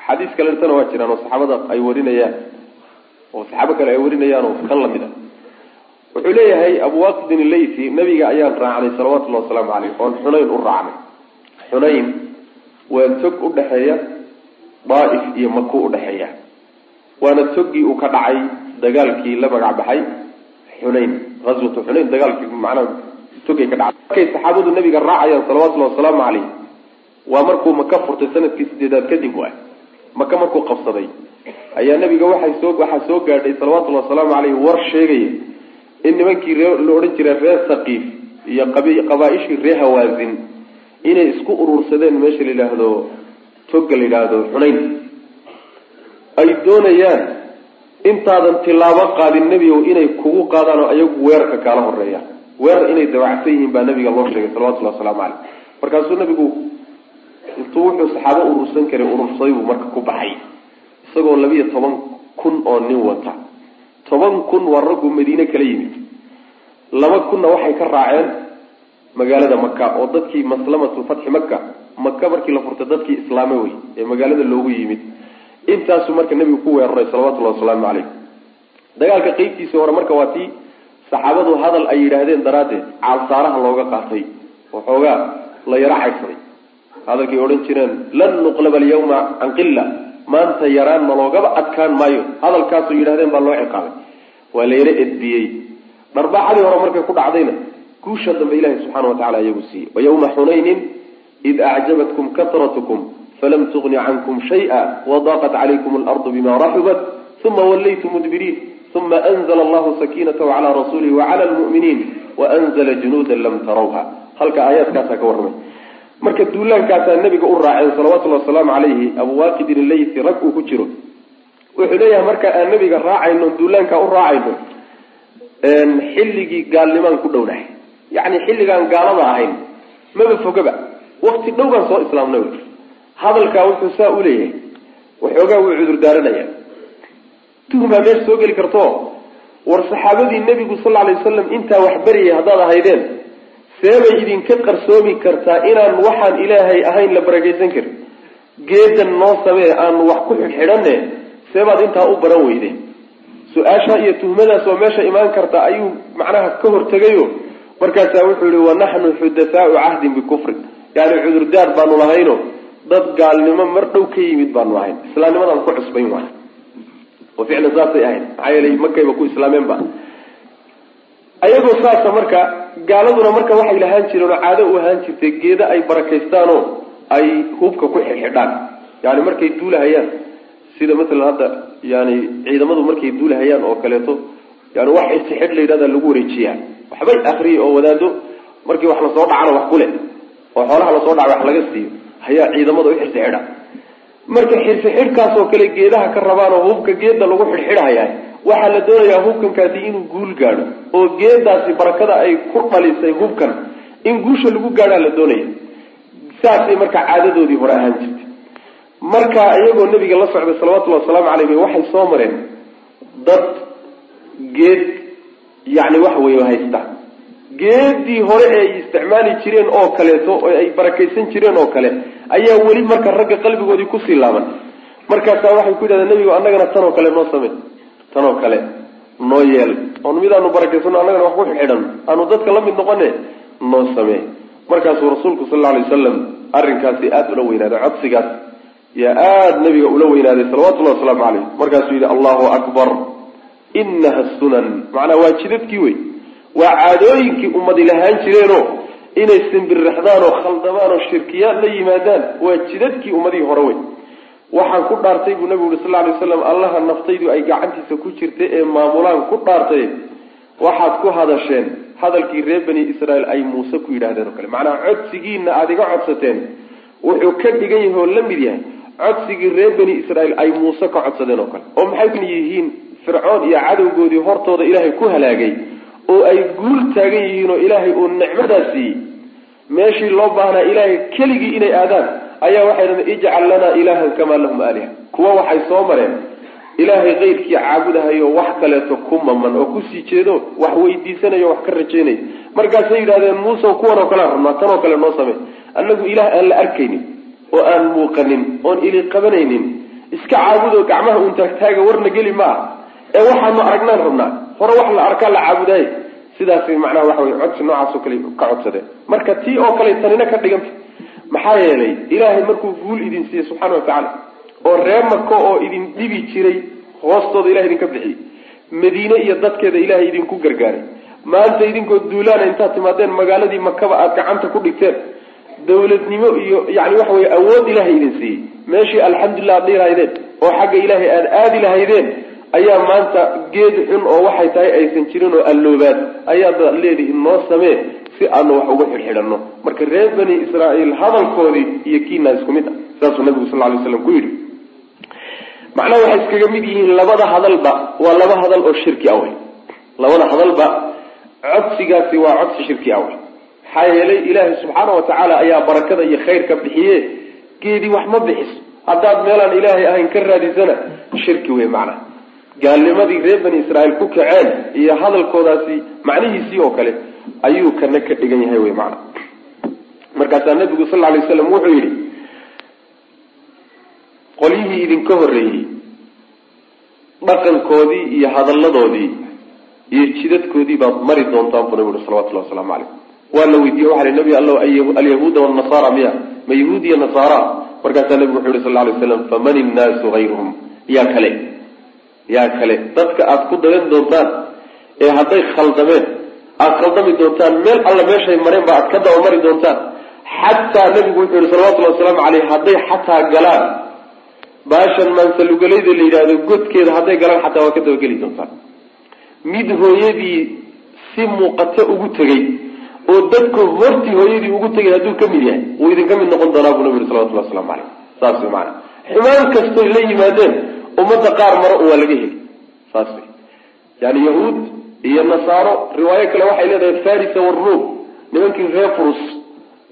Xadiis kaleetana waa jiraan oo saxaabada ay warinayaan oo saxaabo kale ay warinayaan oo kan la mid a. Wuxuu leeyahay abu waaqidin allaythi nabiga ayaan raacnay salawatullahi wasalaamu caleyh oon xunayn u raacnay. Xunayn waa tog udhexeeya daaif iyo maku udhexeeya waana togii uu ka dhacay dagaalkii la magac baxay xunayn aswatu xunayn dagaalkii macnaha togay ka dhacay markay saxaabadu nabiga raacayaan salawatullahi wasalaamu caleyh waa markuu maka furtay sannadkii sideedaad kadib waay. Maka markuu qabsaday ayaa nabiga waxay soo waxaa soo gaadhay salawatullahi wasalaamu caleyh war sheegaya in nimankii ree la odhan jiray reer saqiif iyo qabaa-ishii reer hawaazin inay isku urursadeen meesha la yidhaahdo toga la yidhaahdo xunayn. Ay doonayaan intaadan tilaabo qaadin nebigow inay kugu qaadaan oo ayagu weerarka kaala horeeyaan weerar inay dawacsan yihiin baa nabiga loo sheegay salawatullahi wasalaamu caleyh markaasuu nabigu intuu wuxuu saxaabo urursan karay urursaday buu marka ku baxay. Isagoo labiyo toban kun oo nin wata. Toban kun waa raggu madiine kala yimid. Laba kunna waxay ka raaceen magaalada maka oo dadkii maslamatu fatxi maka maka markii la furtay dadkii islaame wey ee magaalada loogu yimid intaasuu marka nebigu ku weeraray salawatullahi wasalaamu caleyh dagaalka qeybtiisii hore marka waa tii saxaabadu hadal ay yidhaahdeen daraaddeed caalsaaraha looga qaatay waxoogaa la yaro caydsaday hadalkay odhan jireen lan nuqlaba alyawma can qilla maanta yaraan na loogaba adkaan maayo. Hadalkaasoo yidhahdeen baa loo ciqaabay. Waa la yaro edbiyey. Dharbaaxadii hore markay ku dhacdayna guusha dambe ilahi subxana wa tacala iyagu siiyey. Wayawma xunaynin id acjabatkum kasratkum falam tugni cankum shaya wadaqat calaykum alardu bima raxubat uma wallaytum mudbiriin uma anzla allahu sakiinatahu cala rasuulihi wacala lmu'miniin waanzla junuuda lam tarawha halka aayaadkaasaa ka warramay marka duulaankaasaa nabiga u raaceen salawatullahi wasalaamu calayhi abuwaaqidin ilaythi rag uu ku jiro wuxuu leeyahay marka aan nabiga raacayno duulaankaa u raacayno xilligii gaalnimaan ku dhownahay yacni xilligaan gaalada ahayn maba fogaba wakti dhow baan soo islaamnay hadalkaa wuxuu saa u leeyahay waxoogaa wuu cudur daaranaya. Tuhmaa meesha soo geli karto. War saxaabadii nebigu sal alay wasalam intaa wax baryay haddaad ahaydeen seebay idinka qarsoomi kartaa inaan waxaan ilaahay ahayn la barakaysan karin. Geedan noo samee aanu wax ku xidhxidhanne seebaad intaa u baran weyde su'aasha iyo tuhmadaas oo meesha imaan karta ayuu macnaha ka hortegayo. Markaasaa wuxuu yihi wanaxnu xudathaau cahdin bikufrin yani cudurdaar baanu lahayno dad gaalnimo mar dhow ka yimid baanu ahayn. Islaamnimadaan ku cusbayn waay. Oo ficlan saasay ahayd maxaa yeelay makayba ku islaameenba ayagoo saasa marka gaaladuna marka waxay lahaan jireen oo caado u ahaan jirtay geeda ay barakaystaanoo ay hubka ku xidxidhaan yani markay duulahayaan sida masalan hadda yani ciidamadu markay duulahayaan oo kaleeto yani wax isixidh la yidhahda lagu wareejiyaa. Waxbay akriya oo wadaado markii wax la soo dhacana wax kule oo xoolaha la soo dhaca wax laga siiyo hayaa ciidamada u xirsixidha marka xirsixidhkaasoo kale geedaha ka rabaan oo hubka geeda lagu xidhxidhaya waxaa la doonayaa hubkankaasi inuu guul gaadho oo geedaasi barakada ay ku dhalisay hubkan. In guusha lagu gaadhaa la doonaya. Saasay marka caadadoodii hore ahaan jirtay. Marka iyagoo nabiga la socday salawatullahi wasalaamu calayh waxay soo mareen dad geed yani waxa weeye haysta geedii hore ee ay isticmaali jireen oo kaleeto oo ay barakaysan jireen oo kale ayaa weli marka ragga qalbigoodii ku sii laaban. Markaasaa waxay ku yidhahdeen nabigu annagana tanoo kale noo samey tanoo kale noo yeel. Oon midaanu barakaysano annagana wax ku xidhan. Aanu dadka la mid noqone noo samee markaasuu rasuulku sal alla alay wasalam arrinkaasi aada ula weynaaday codsigaas yaa aada nabiga ula weynaaday salawatullahi wasalaamu calayh markaasuu yidhi allahu akbar inaha sunan. Macnaa waa jidadkii wey waa caadooyinkii ummadi lahaan jireenoo inay simbirraxdaan oo khaldamaan oo shirkiyaad la yimaadaan waa jidadkii ummadihii hore wey waxaan ku dhaartay buu nabigu uri sal ly waslam allaha naftaydu ay gacantiisa ku jirta ee maamulaan ku dhaartay waxaad ku hadasheen hadalkii reer bani israael ay muuse ku yidhahdeen oo kale. Macnaha codsigiina aada iga codsateen wuxuu ka dhigan yahay oo la mid yahay codsigii reer bani israael ay muuse ka codsadeen oo kale. Oo maxay yihiin? Fircoon iyo cadowgoodii hortooda ilaahay ku halaagay oo ay guul taagan yihiin oo ilaahay uu nicmadaa siiyey meeshii loo baahnaa ilaahay keligii inay aadaan ayaa waxay dhahdeen ijcal lanaa ilaahan kamaa lahum aaliha. Kuwa waxay soo mareen ilaahay keyrkii caabudahayo wax kaleeto ku maman oo ku sii jeedo wax weydiisanayo wax ka rajaynaya markaasay yidhahdeen muusew kuwan oo kalean rabnaa tan oo kale noo samey annagu ilaah aan la arkaynin oo aan muuqanin oon ili qabanaynin. Iska caabudo gacmaha uun taagtaaga warna geli ma ee waxaanu aragnaan rabnaa. Hore wax la arkaa la caabudaay sidaas macnaha waxa wey codsi noocaasoo kale ka codsadeen marka tii oo kale tanina ka dhiganta maxaa yeelay ilaahay markuu guul idin siiyey subxaana watacaala oo ree mako oo idin dhibi jiray hoostooda ilahay idinka bixiyey madiine iyo dadkeeda ilaahay idinku gargaaray. Maanta idinkoo duulaana intaad timaadeen magaaladii makaba aada gacanta ku dhigteen dawladnimo iyo yani waxa weye awood ilaahay idin siiyey. Meeshii alxamdulilah ad dhihi lahaydeen oo xagga ilaahay aada aadi lahaydeen ayaa maanta geed xun oo waxay tahay aysan jirin oo alloobaad ayaad leedihi noo samee si aanu wax uga xidhxidhanno. Marka reer bani israa'iil hadalkoodii iyo kiinaa isku mid ah saasuu nabigu sal lay slam ku yidhi. Macnaha waxay iskaga mid yihiin labada hadalba waa laba hadal oo shirki ah wey labada hadalba codsigaasi waa codsi shirki ah wey maxaa yeelay ilaahay subxaana wa tacaala ayaa barakada iyo khayrka bixiye geedii wax ma bixiso haddaad meelaan ilaahay ahayn ka raadisana shirki wey macnaha gaalnimadii reer bani israa'iil ku kaceen iyo hadalkoodaasi macnihiisii oo kale ayuu kana ka dhigan yahay wey macna. Markaasaa nabigu sal lla lay slam wuxuu yidhi qolyihii idinka horreeyey dhaqankoodii iyo hadalladoodii iyo jidadkoodii baad mari doontaan buu nabi ui salawatullahi wasalaamu calayh. Waa la weydiiye waxa li nabi allow alyahuuda waalnasaara miya ma yahuud iyo nasaara? Markaasaa nabigu wuxu yihi sal alay slam faman innaasu hayruhum yaa kale yaa kale dadka aada ku dagan doontaan ee hadday khaldameen aada khaldami doontaan meel alla meeshay mareen ba aad ka dabamari doontaan. Xataa nabigu wuxuu yihi salawatullahi wasalaamu caleyh hadday xataa galaan baashan maansalugalayda la yidhahdo godkeeda hadday galaan xataa waa ka dabageli doontaan. Mid hooyadii si muuqato ugu tegey oo dadka hortii hooyadii ugu tegay hadduu ka mid yahay wuu idinka mid noqon doonaa buu nabi yiri salawatullah waslamu caleyh saas wey maana xumaan kastoy la yimaadeen ummadda qaar maro waa laga heli. Saas yani yahuud iyo nasaaro riwaayo kale waxay leedahay farisa waruum nimankii reer furus.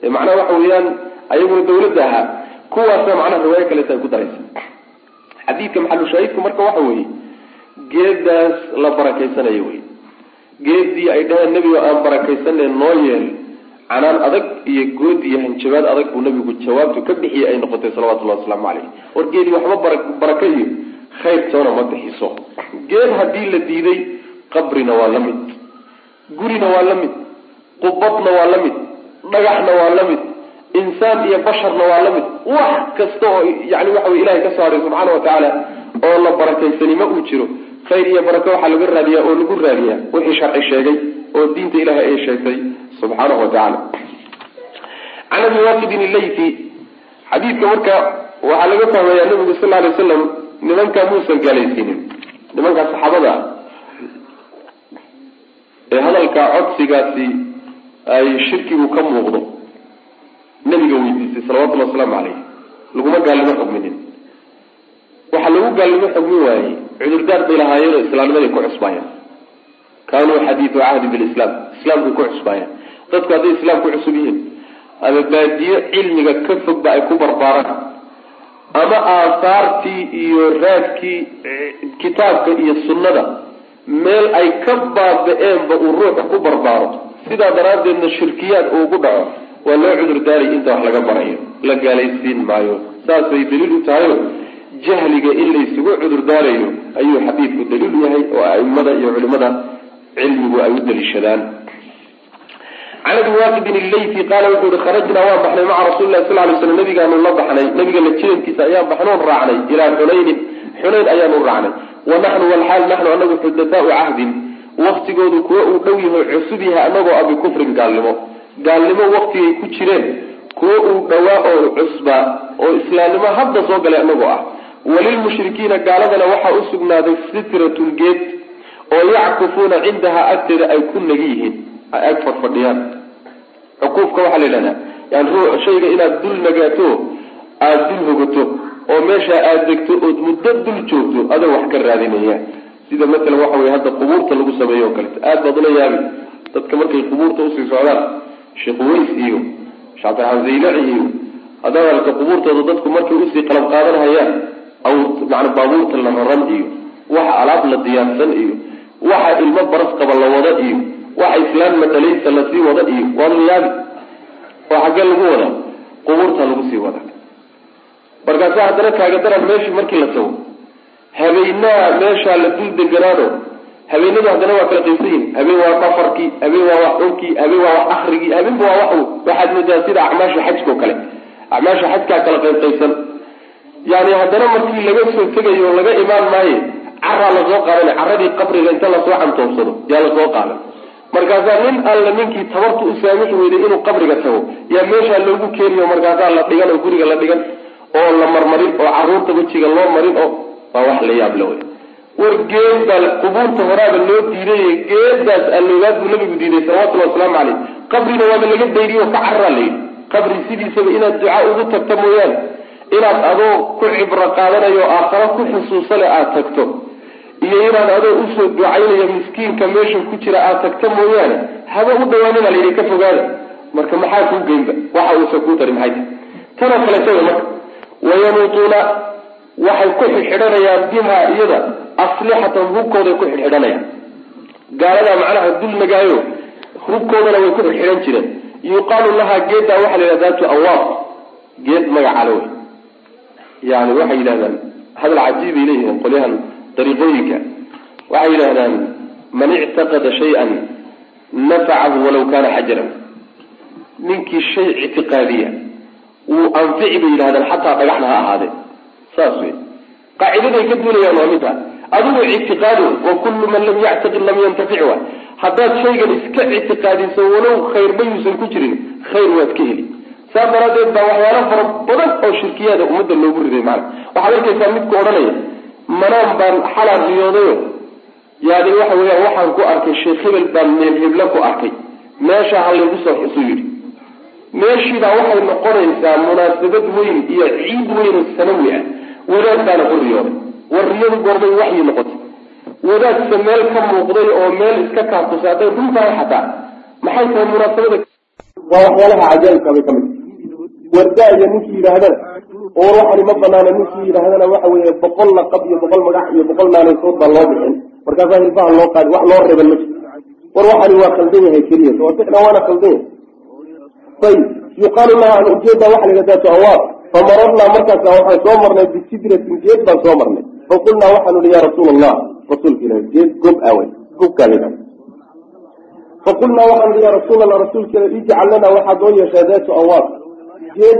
Ee macnaha waxa weeyaan ayaguna dawladda ahaa. Kuwaasa macnaha riwaayo kaleeta ay ku daraysa. Xadiidka maxalushaahidku marka waxa weeye geedaas la barakaysanayo wey geedii ay dhaheen nebigo aan barakaysanay noo yeel canaan adag iyo good iyo hanjabaad adag buu nabigu jawaabtu ka bixiyey ay noqotay salawatullahi wasalaamu caleyh war geedii waxba bara baraka iyo khayrtoona ma bixiso. Geed haddii la diiday qabrina waa la mid. Gurina waa la mid. Qubadna waa la mid. Dhagaxna waa la mid. Insaan iyo basharna waa la mid. Wax kasta oo yani waxa wey ilahay ka soo haray subxaana wa tacaala oo la barakaysanima uu jiro khayr iyo barako waxaa laga raadiyaa oo lagu raadiyaa wixii sharci sheegay oo diinta ilahay ay sheegtay subxaanahu wa tacala can abi waqidin ilaythi xadiidka marka waxaa laga fahmayaa nabigu sal ly waslam nimankaa muusan gaalaysiinin nimankaa saxaabada ee hadalka codsigaasi ay shirkigu ka muuqdo nabiga weydiisay salawatullhi wasalaamu caleyh laguma gaalnimo xugminin. Waxaa lagu gaalnimo xugmin waayey cudurdaar bay lahaayeenoo islaamnimaday ku cusbaayeen kaanuu xadiidu cahdi bilislaam islaamkay ku cusbaayeen dadku hadday islaam ku cusub yihiin ama baadiyo cilmiga ka fogba ay ku barbaaraan ama aahaartii iyo raadkii kitaabka iyo sunnada meel ay ka baaba-eenba uu ruuxa ku barbaaro. Sidaa daraaddeedna shirkiyaad uugu dhaco. Waa loo cudur daaray inta wax laga barayo. La gaalaysiin maayo. Saasay daliil u tahayo jahliga in laysugu cudur daarayo. Ayuu xadiidku daliil yahay oo aimada iyo culimada cilmigu ay u daliishadaan can abi waaqidin illayti qaala wuxuu yihi kharajnaa waan baxnay maca rasuli lahi sal lay slam nabigaanu la baxnay. Nabiga la jirankiisa ayaan baxnoon raacnay. Ilaa xunaynin xunayn ayaanu raacnay. Wa naxnu walxaal naxnu anagu xudasaau cahdin. Waktigoodu kuwa uu dhow yahay cusub yahay anagoo abi kufrin gaalnimo. Gaalnimo waktigay ku jireen. Kuwa uu dhowaa oo cusbaa oo islaamnimo hadda soo galay anagoo ah. Walilmushrikiina gaaladana waxaa u sugnaaday sitratun geed oo yackufuuna cindahaa agteeda ay ku nagi yihiin ay ag fadfadhiyaan cukuufka waxaa la yidhahdaa yani ruu shayga inaad dul nagaato aada dul hogato oo meeshaa aada degto ood muddo dul joogto adoo wax ka raadinaya. Sida matalan waxa weye hadda qubuurta lagu sameeyo o kaleto aad baad ula yaabi dadka markay qubuurta u sii socdaan sheekh uways iyo sheekh cabdiraxmaan zaylaci iyo hadalka qubuurtooda dadku markay u sii qalab qaadanhayaan aw mana baabuurta la raran iyo waxa alaab la diyaarsan iyo waxa ilmo baras qaba la wada iyo waxa islaan matalaysa la sii wada iyo waad la yaabi oo xaggee lagu wada qubuurta lagu sii wada. Markaasa haddana kaagadaran meeshii markii la tago habeenaha meeshaa la dul deganaano habeenadu haddana waa kala qaysan yihiin habeen waa safarkii habeen waa wax cunkii habeen waa wax akrigii habeenba waa wax waxaad moodaa sida acmaasha xajka oo kale. Acmaasha xajkaa kala qaybqaybsan yani haddana markii laga soo tegayo laga imaan maaye caraa la soo qaadan caradii qabriga inta la soo cantoobsado yaa la soo qaadan markaasaa nin alla ninkii tabartu u saamixi weyday inuu qabriga tago. Yaa meeshaa loogu keeniyo markaasaa la dhigan oo guriga la dhigan oo la marmarin oo carruurta wejiga loo marin oo waa wax la yaab la wey war geed baa qubuurta horaaba loo diiday geedaas alloogaad buu nabigu diiday salawatullahi wasalaamu caleyh qabrina waaba laga dayriyo ka caraa la yidhi. Qabri sidiisaba inaad duca ugu tagto mooyaane. Inaad adoo ku cibro qaadanayo aakharo ku xusuusale aada tagto iyo inaad adoo u soo ducaynayo miskiinka meesha ku jira aada tagto mooyaane haba u dhawaanina layidhi ka fogaada. Marka maxaa kuu geynba waxa uusa kuu tari maxay tahy tanoo kaleeto wey marka wayanuutuuna waxay ku xidxidhanayaan bihaa iyada aslixatan hubkooday ku xidxidhanayaan gaaladaa macnaha dul nagaayo hubkoodana way ku xidxidhan jireen. Yuqaalu lahaa geeddaa waxaa la yidhahda daatu awaab geed magacale wey yani waxay yidhahdaan hadal cajiibay leeyihiin qolyahan dariiqooyinka. Waxay yidhahdaan man ictaqada shay-an nafacahu walaw kana xajaran ninkii shay ictiqaadiya wuu anfici bay yidhahdaan xataa dhagaxna ha ahaadee. Saas wey qaacidaday ka duulayaan waa midta adigu ictiqaado wa kullu man lam yactaqid lam yantafic wa. Haddaad shaygan iska ictiqaadiso walow khayrba yuusan ku jirin khayr waad ka heli. Saas daraadeed baa waxyaala fara badan oo shirkiyaada ummadda loogu riday maana waxaad arkaysaa midku odhanaya manaan baan xalaal riyoodayo yani waxa weeyaan waxaan ku arkay sheekh hebel baan meel hebla ku arkay. Meesha ha laygu soo xusuu yidhi. Meeshiibaa waxay noqonaysaa munaasabad weyn iyo ciid weyn sanawi ah wadaad baana ku riyooday. War riyadu goormay waxyi noqotay. Wadaadse meel ka muuqday oo meel iska kaabtusay hadday runtahay xataa. Maxay tahay munaasabada? Waa waxyaalaha cajaa'ibka bay ka mid wardaaya ninkii yidhaahdana oo waxani ma banaana ninkii yidhaahdana waxa weeye boqol laqab iyo boqol magac iyo boqol naanaysood baa loo bixin. Markaasaa hilbaha loo qaadi wax loo reeban ma jiro. War waxani waa khaldan yahay keliya. Sawasixna waana khaldan yahay. Ayib yuqaalu laha an ujeeda waxa la yidhahdaa famararnaa markaasa waxaan soo marnay bisidratin geed baan soo marnay. Faqulnaa waxaanu ihi ya rasuula allah rasuulka ilahi geed gob aaway gobkaa la faqulnaa waxaanu ihi ya rasuul allah rasuulka ila ijcal lanaa waxaad noo yeeshaa daatu awaab. Geed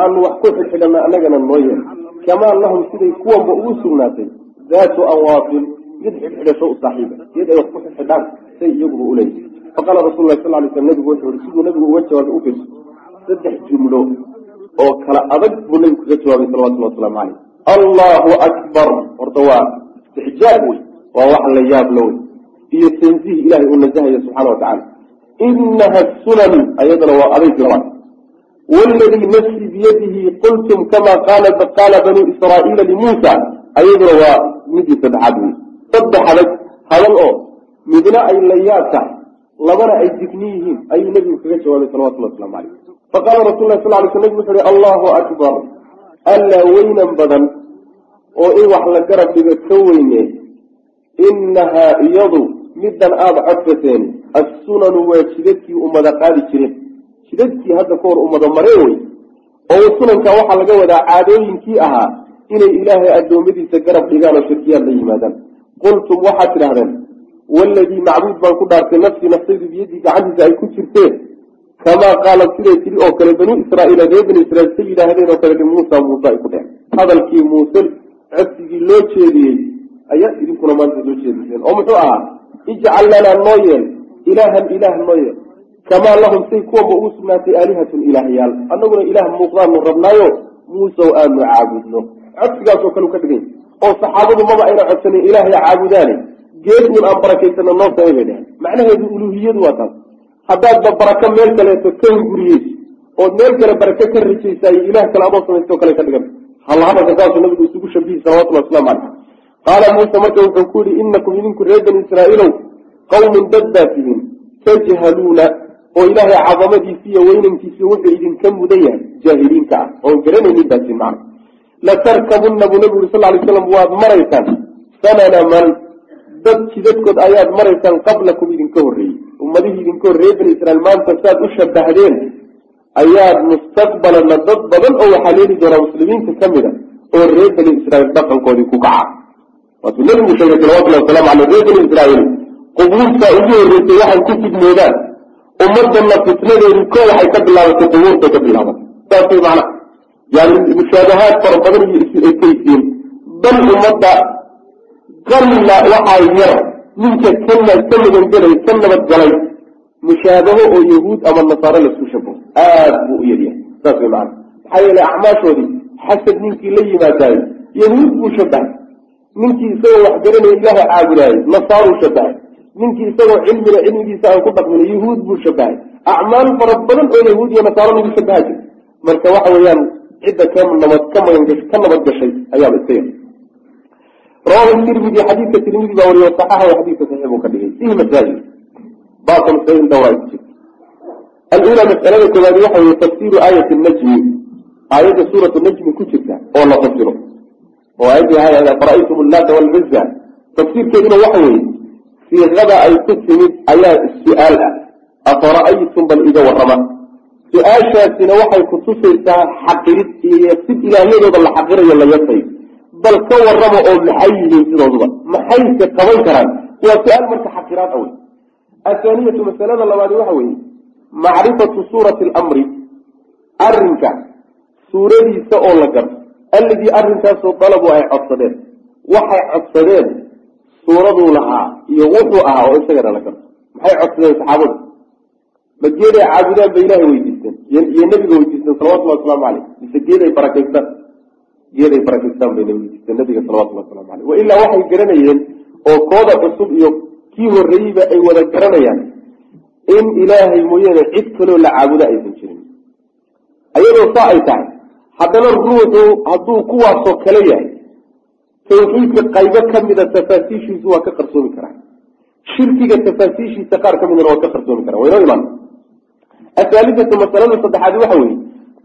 aanu wax ku xidxidhana annagana noo yeel kamaa lahum siday kuwanba ugu sugnaatay? Daatu awaabin mid xidxidhasho u saaxiiba. Geed ay wax ku xidxidhaan say iyaguba uleeyihi faqaala rasul lah sal lay sl nabigu wuxuu ihi siduu nabigu uga jawaabay u saddex jumlo oo kala adag buu nabigu kaga jawaabay salawatulli wasalaamu caleyh allahu akbar. Horta waa istixjaab wey waa wax la yaabla wey iyo tanziih ilahay uu nasahayo subxana wa tacala inaha sunan ayadana waa adayg labaad wladii nafsi biyadihi qultum kama qaala banuu israaiila limuusa ayaduna waa midii saddexaad wey saddex adag hadal oo midna ay la yaab tahay labana ay digni yihiin ayuu nabigu kaga jawaabay salawatullah waslamu caleyh faqaala rasul lah sal lay sl nabig wuxu uhi allahu akbar allaa weynan badan oo in wax la garab dhigo ka weyne inahaa iyadu middan aada codsateen assunanu waa jidadkii ummada qaadi jireen jidadkii hadda ka hor ummado maree wey oo sunanka waxaa laga wadaa caadooyinkii ahaa inay ilaahay addoommadiisa garab dhigaan oo shirkiyaad la yimaadaan. Qultum waxaad tidhahdeen waladii macbuud baan ku dhaartay nafsii naftaydu biyadii gacantiisa ay ku jirteen kamaa qaalat siday tiri oo kale banuu israaiila reer bani israiil say yidhaahdeen oo kale muusa muuse ay ku dheheen. Hadalkii muuse codsigii loo jeediyey ayaa idinkuna maanta soo jeediseen oo muxuu ahaa ijcal lanaa noo yeel ilaahan ilaah noo yeel kamaa lahum say kuwanba ugu sugnaatay aalihatun ilaahyaal annaguna ilaah muuqdaanu rabnaayo muusew aanu caabudno codsigaasoo kale ka dhigay oo saxaabadu maba ayna codsanin ilaahay caabudaane geedun aan barakaysano noo samay bay dheheen macnaheedu uluhiyadu waa taas haddaadba barako meel kaleeto ka hunguriyeyso ood meel kale barako ka rajaysaayo ilaah kale adoo samaysto kale ka dhigan halhadalka saasuu nabigu isugu shabihi salawatullah waslamu caleyh qaala muuse marka wuxuu ku yihi inakum idinku reer bani israaiilow qawmun dad baa tihiin tajhaluuna oo ilaahay cadamadiisi iyo weynankiisi wuxuu idinka mudan yahay jaahiliinka ah. Oon garanaynin baa tihin macna latarkabunna buu nabigu uri sal lay slam waad maraysaan sanana man. Dad jidadkood ayaad maraysaan qablakum idinka horreeyey. Ummadihii idinka horreeyey bani israiil maanta saad u shabahdeen ayaad mustaqbalana dad badan oo waxaa leeli doonaa muslimiinta ka mid a oo reer bani israiil dhaqankoodii ku kaca. Waatuu nabigu sheegay salawatullahi waslamu caleyh reer bani israiil qubuurtaa ugu horreysay waxay ku fidnoodaan ummadana fitnadeedu ko waxay ka bilaabatay qubuurtay ka bilaabatay saas way macnaha yani mushaabahaad fara badan iyo is-ekeysiin bal ummadda qalla waxaa yar ninka kana ka magangelay ka nabadgalay mushaabaho oo yahuud ama nasaaro la isku shabaho aada buu u yaryahay saas way macana maxaa yeelay acmaashoodii xasad ninkii la yimaadaayo yahuud buu shabahay ninkii isagoo wax garanaya ilaaha caabudaayo nasaaruu shabahay ninkii isagoo cilmiga cilmigiisa aan ku dhaqmin yahuud buu shabahay acmaal fara badan oo yahuud iyo nasaaro lagu shabaha jir. Marka waxa weeyaan cidda ka nabad ka magan ka nabad gashay ayaaba iska yar rawahu tirmidi xadiidka tirmidi baa wariyo saxaxa xadiidka saxiix buu ka dhigay. Fihi masaajid. Baabka masaa'il dhowra ay ku jirta alula masalada koowaad waxa weye tafsiru aayati najmi. Aayadda suuratu najmi ku jirta oo la fasiro. Oo aayadii ahay afara'aytum allaata walcuzza tafsiirkeeduna waxa weeye siiqada ay ku timid ayaa su'aal ah afara'aytum bal iga warrama su'aashaasina waxay kutusaysaa xaqirid iyo sid ilaahyadooda la xaqirayo la yasayo bal ka warrama oo maxay yihiin sidooduba? Maxayse qaban karaan? Waa su'aal marka xaqiraad awey athaaniyatu masalada labaadi waxa weeye. Macrifatu suurati alamri. Arrinka suuradiisa oo la garto. Alladii arrinkaasoo dalabu ay codsadeen. Waxay codsadeen suuraduu lahaa iyo wuxuu ahaa oo isagana la garto maxay codsadeen saxaabadu? Ma geeday caabudaan bay ilahay weydiisteen? Iyo nabiga weydiisteen salawatullahi waslamu caleyh mise geeday barakaystaan geeday barakaystaan bay weydiisteen nabiga salawatullahi waslamu caleyh wa ilaa waxay garanayeen oo kooda cusub iyo kii horreeyeyba ay wada garanayaan in ilaahay mooyaane cid kaloo la caabudo aysan jirin. Ayadoo saa ay tahay haddana ruuxu hadduu kuwaasoo kale yahay tawxiidka qaybo ka mida tafaasiishiisu waa ka qarsoomi karaa shirkiga tafaasiishiisa qaar ka midana waa ka qarsoomi karaa waynoo imaan athaalithatu masalada saddexaad waxa weeye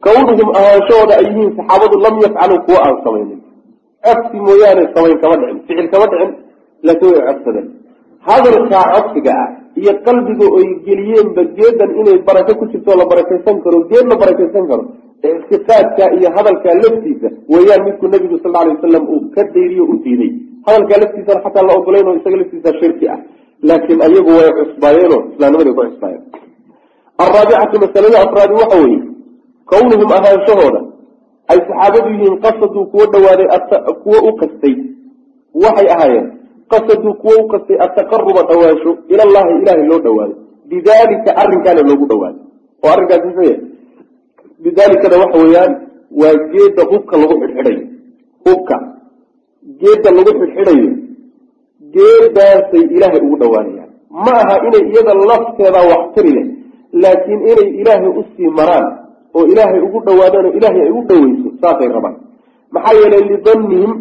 kawnuhum ahaanshahooda ay yihiin saxaabadu lam yafcaluu kuwa aan samaynin codsi mooyaane samayn kama dhicin ficil kama dhicin laakiin way codsadeen hadalkaa codsiga ah iyo qalbiga oy geliyeenba geedan inay barako ku jirto la barakaysan karo geed la barakaysan karo ictiqaadka iyo hadalkaa laftiisa weeyaan midku nabigu sal alay wasalam uu ka dayriyo u diiday. Hadalkaa laftiisana xataa la ogolayn oo isaga laftiisa shirki ah. Laakiin ayagu way cusbaayeenoo islaamnimaday ku cusbaayeen. Alraabicatu masalada afraadi waxa weeye kawnuhum ahaanshahooda ay saxaabadu yihiin qasaduu kuwo dhawaaday kuwo u qastay waxay ahaayeen qasaduu kuwo u qastay ataqaruba dhawaansho ilallahi ilaahay loo dhawaado. Bidalika arrinkaana loogu dhawaado. Oo arrinkaas muxuu yahay? Bidaalikana waxa weeyaan waa geedda hubka lagu xidhxidhayo. Hubka. Geedda lagu xidhxidhayo geedaasay ilaahay ugu dhawaanayaan. Ma aha inay iyada lafteeda wax tiri leh laakiin inay ilaahay u sii maraan oo ilaahay ugu dhawaadaan oo ilaahay ay u dhaweyso saasay rabaan. Maxaa yeelay lidannihim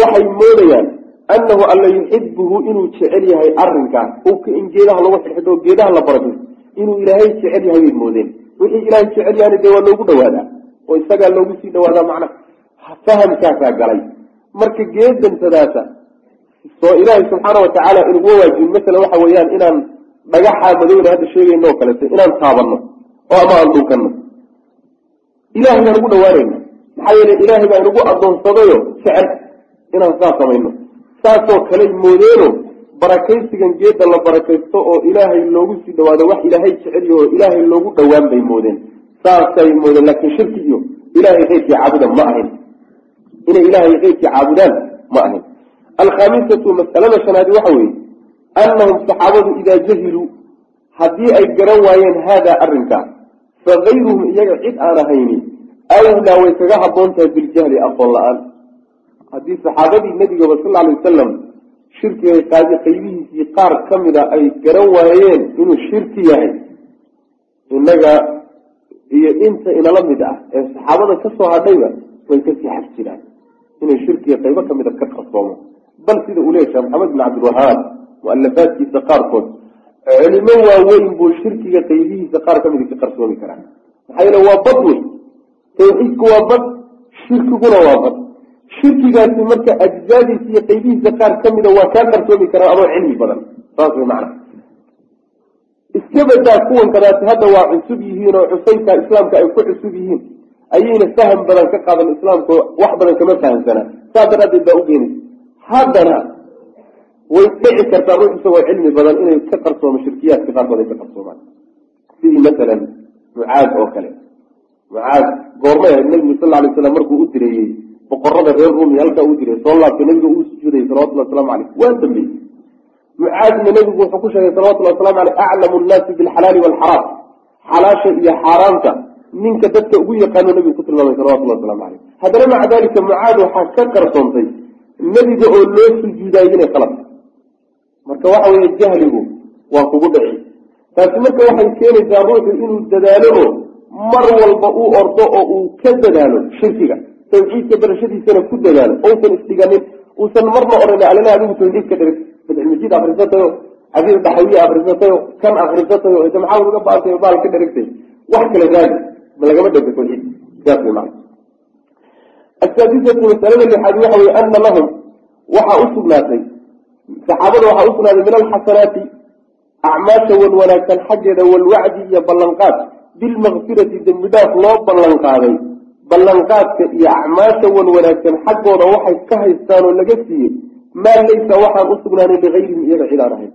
waxay moodayaan annahu alla yuxibuhu inuu jecel yahay arrinkaas hubka in geedaha lagu xidhxidho oo geedaha la barato inuu ilaahay jecel yahay bay moodeen wixii ilaahay jecel yahana dee waa loogu dhawaadaa oo isagaa loogu sii dhawaadaa macna fahamkaasaa galay marka geedantadaasa soo ilaahay subxaana watacaala inuguma waajibin masala waxa weeyaan inaan dhagaxa madowna hadda sheegayno oo kaleeto inaan taabanno oo ama aan dhunkanno ilahay baan ugu dhawaanayna maxaa yeele ilaahay baa inagu addoonsadayo jecel inaan saas samayno saasoo kale moodeeno barakaysigan geedda la barakaysto oo ilaahay loogu sii dhawaado wax ilaahay jecel oo ilaahay loogu dhowaan bay moodeen. Saasay moodeen laakiin shirki iyo ilahay keyrkii caabudan ma ahayn. Inay ilaahay keyrkii caabudaan ma ahayn. Alkhamisatu masalada shanaadi waxa weeye annahum saxaabadu idaa jahiluu haddii ay garan waayeen haadaa arrinkaa fa kayruhum iyaga cid aan ahayni awlaa way kaga habboon tahay biljahli aqoon la'aan haddii saxaabadii nebigaba sal alay wasalam shirkiga qaybihiisii qaar ka mida ay garan waayeen inuu shirki yahay innaga iyo inta inala mid ah ee saxaabada ka soo hadhayba way ka sii xag jiraan. Inay shirkiga qaybo ka mida ka qarsoomo bal sida uu leeya sheekh maxamed bin cabdilwahaab mu'alafaadkiisa qaarkood culimo waaweyn buu shirkiga qaybihiisa qaar ka mida ka qarsoomi karaa. Maxaa yeele waa bad wey tawxiidku waa bad shirkiguna waa bad shirkigaasi marka ajzaadiisa iyo qaybihiisa qaar ka mida waa kaa qarsoomi karaa adoo cilmi badan. Saas way macna iska badaa kuwan kadaasi hadda waa cusub yihiin oo cusaynka islaamka ay ku cusub yihiin ayayna faham badan ka qaadan islaamka wax badan kama fahamsanaa saas daraaddeed baa ukeenaysa haddana way dhici kartaa ruux isagoo cilmi badan inay ka qarsoomo shirkiyaadka qaarkood ay ka qarsoomaan. Sidii masalan mucaad oo kale. Mucaad goormay ahayd nabigu sal alay slam markuu u direeyey boqorada reer rumi halkaa uu diray soo laabtay nabiga uu sujuuday salawatulli waslamu caleyh waa dambeeyey. Mucaadna nabigu wuxuu ku sheegay salawatulli waslamu aleyh aclamu nnaasi bilxalaali waalxaraam xalaasha iyo xaaraamta ninka dadka ugu yaqaano nabigu ku tilmaamay salawatulli waslamu caleyh haddana maca dalika mucaad waxaa ka qarsoontay nebiga oo loo sujuudaayay inay qalabta marka waxa weeye jahligu waa kugu dhici taasi marka waxay keenaysaa ruuxu inuu dadaalo oo mar walba uu ordo oo uu ka dadaalo shirkiga tawxiidka barashadiisana ku dadaalo ousan isdhiganin uusan marna oran alala adigu tawxiidka dhig bidcilmajiid akrisatayo cadiid dhaxawiye akrisatayo kan akrisatayo ita maxaa uga baantay baal ka dherigtay wax kale raadi ma lagama dhego tawxiid. Saas asaadisatu masalada lixaad waxa weye ana lahum waxaa u sugnaatay saxaabada waxaa usugnaatay min alxasanaati acmaasha wan wanaagsan xaggeeda walwacdi iyo ballanqaad bilmakfirati dembi dhaaf loo ballanqaaday ballanqaadka iyo acmaasha wan wanaagsan xaggooda waxay ka haystaan oo laga siiyey maa laysa waxaan u sugnaanay ligayrihim iyaga cid aan ahayn.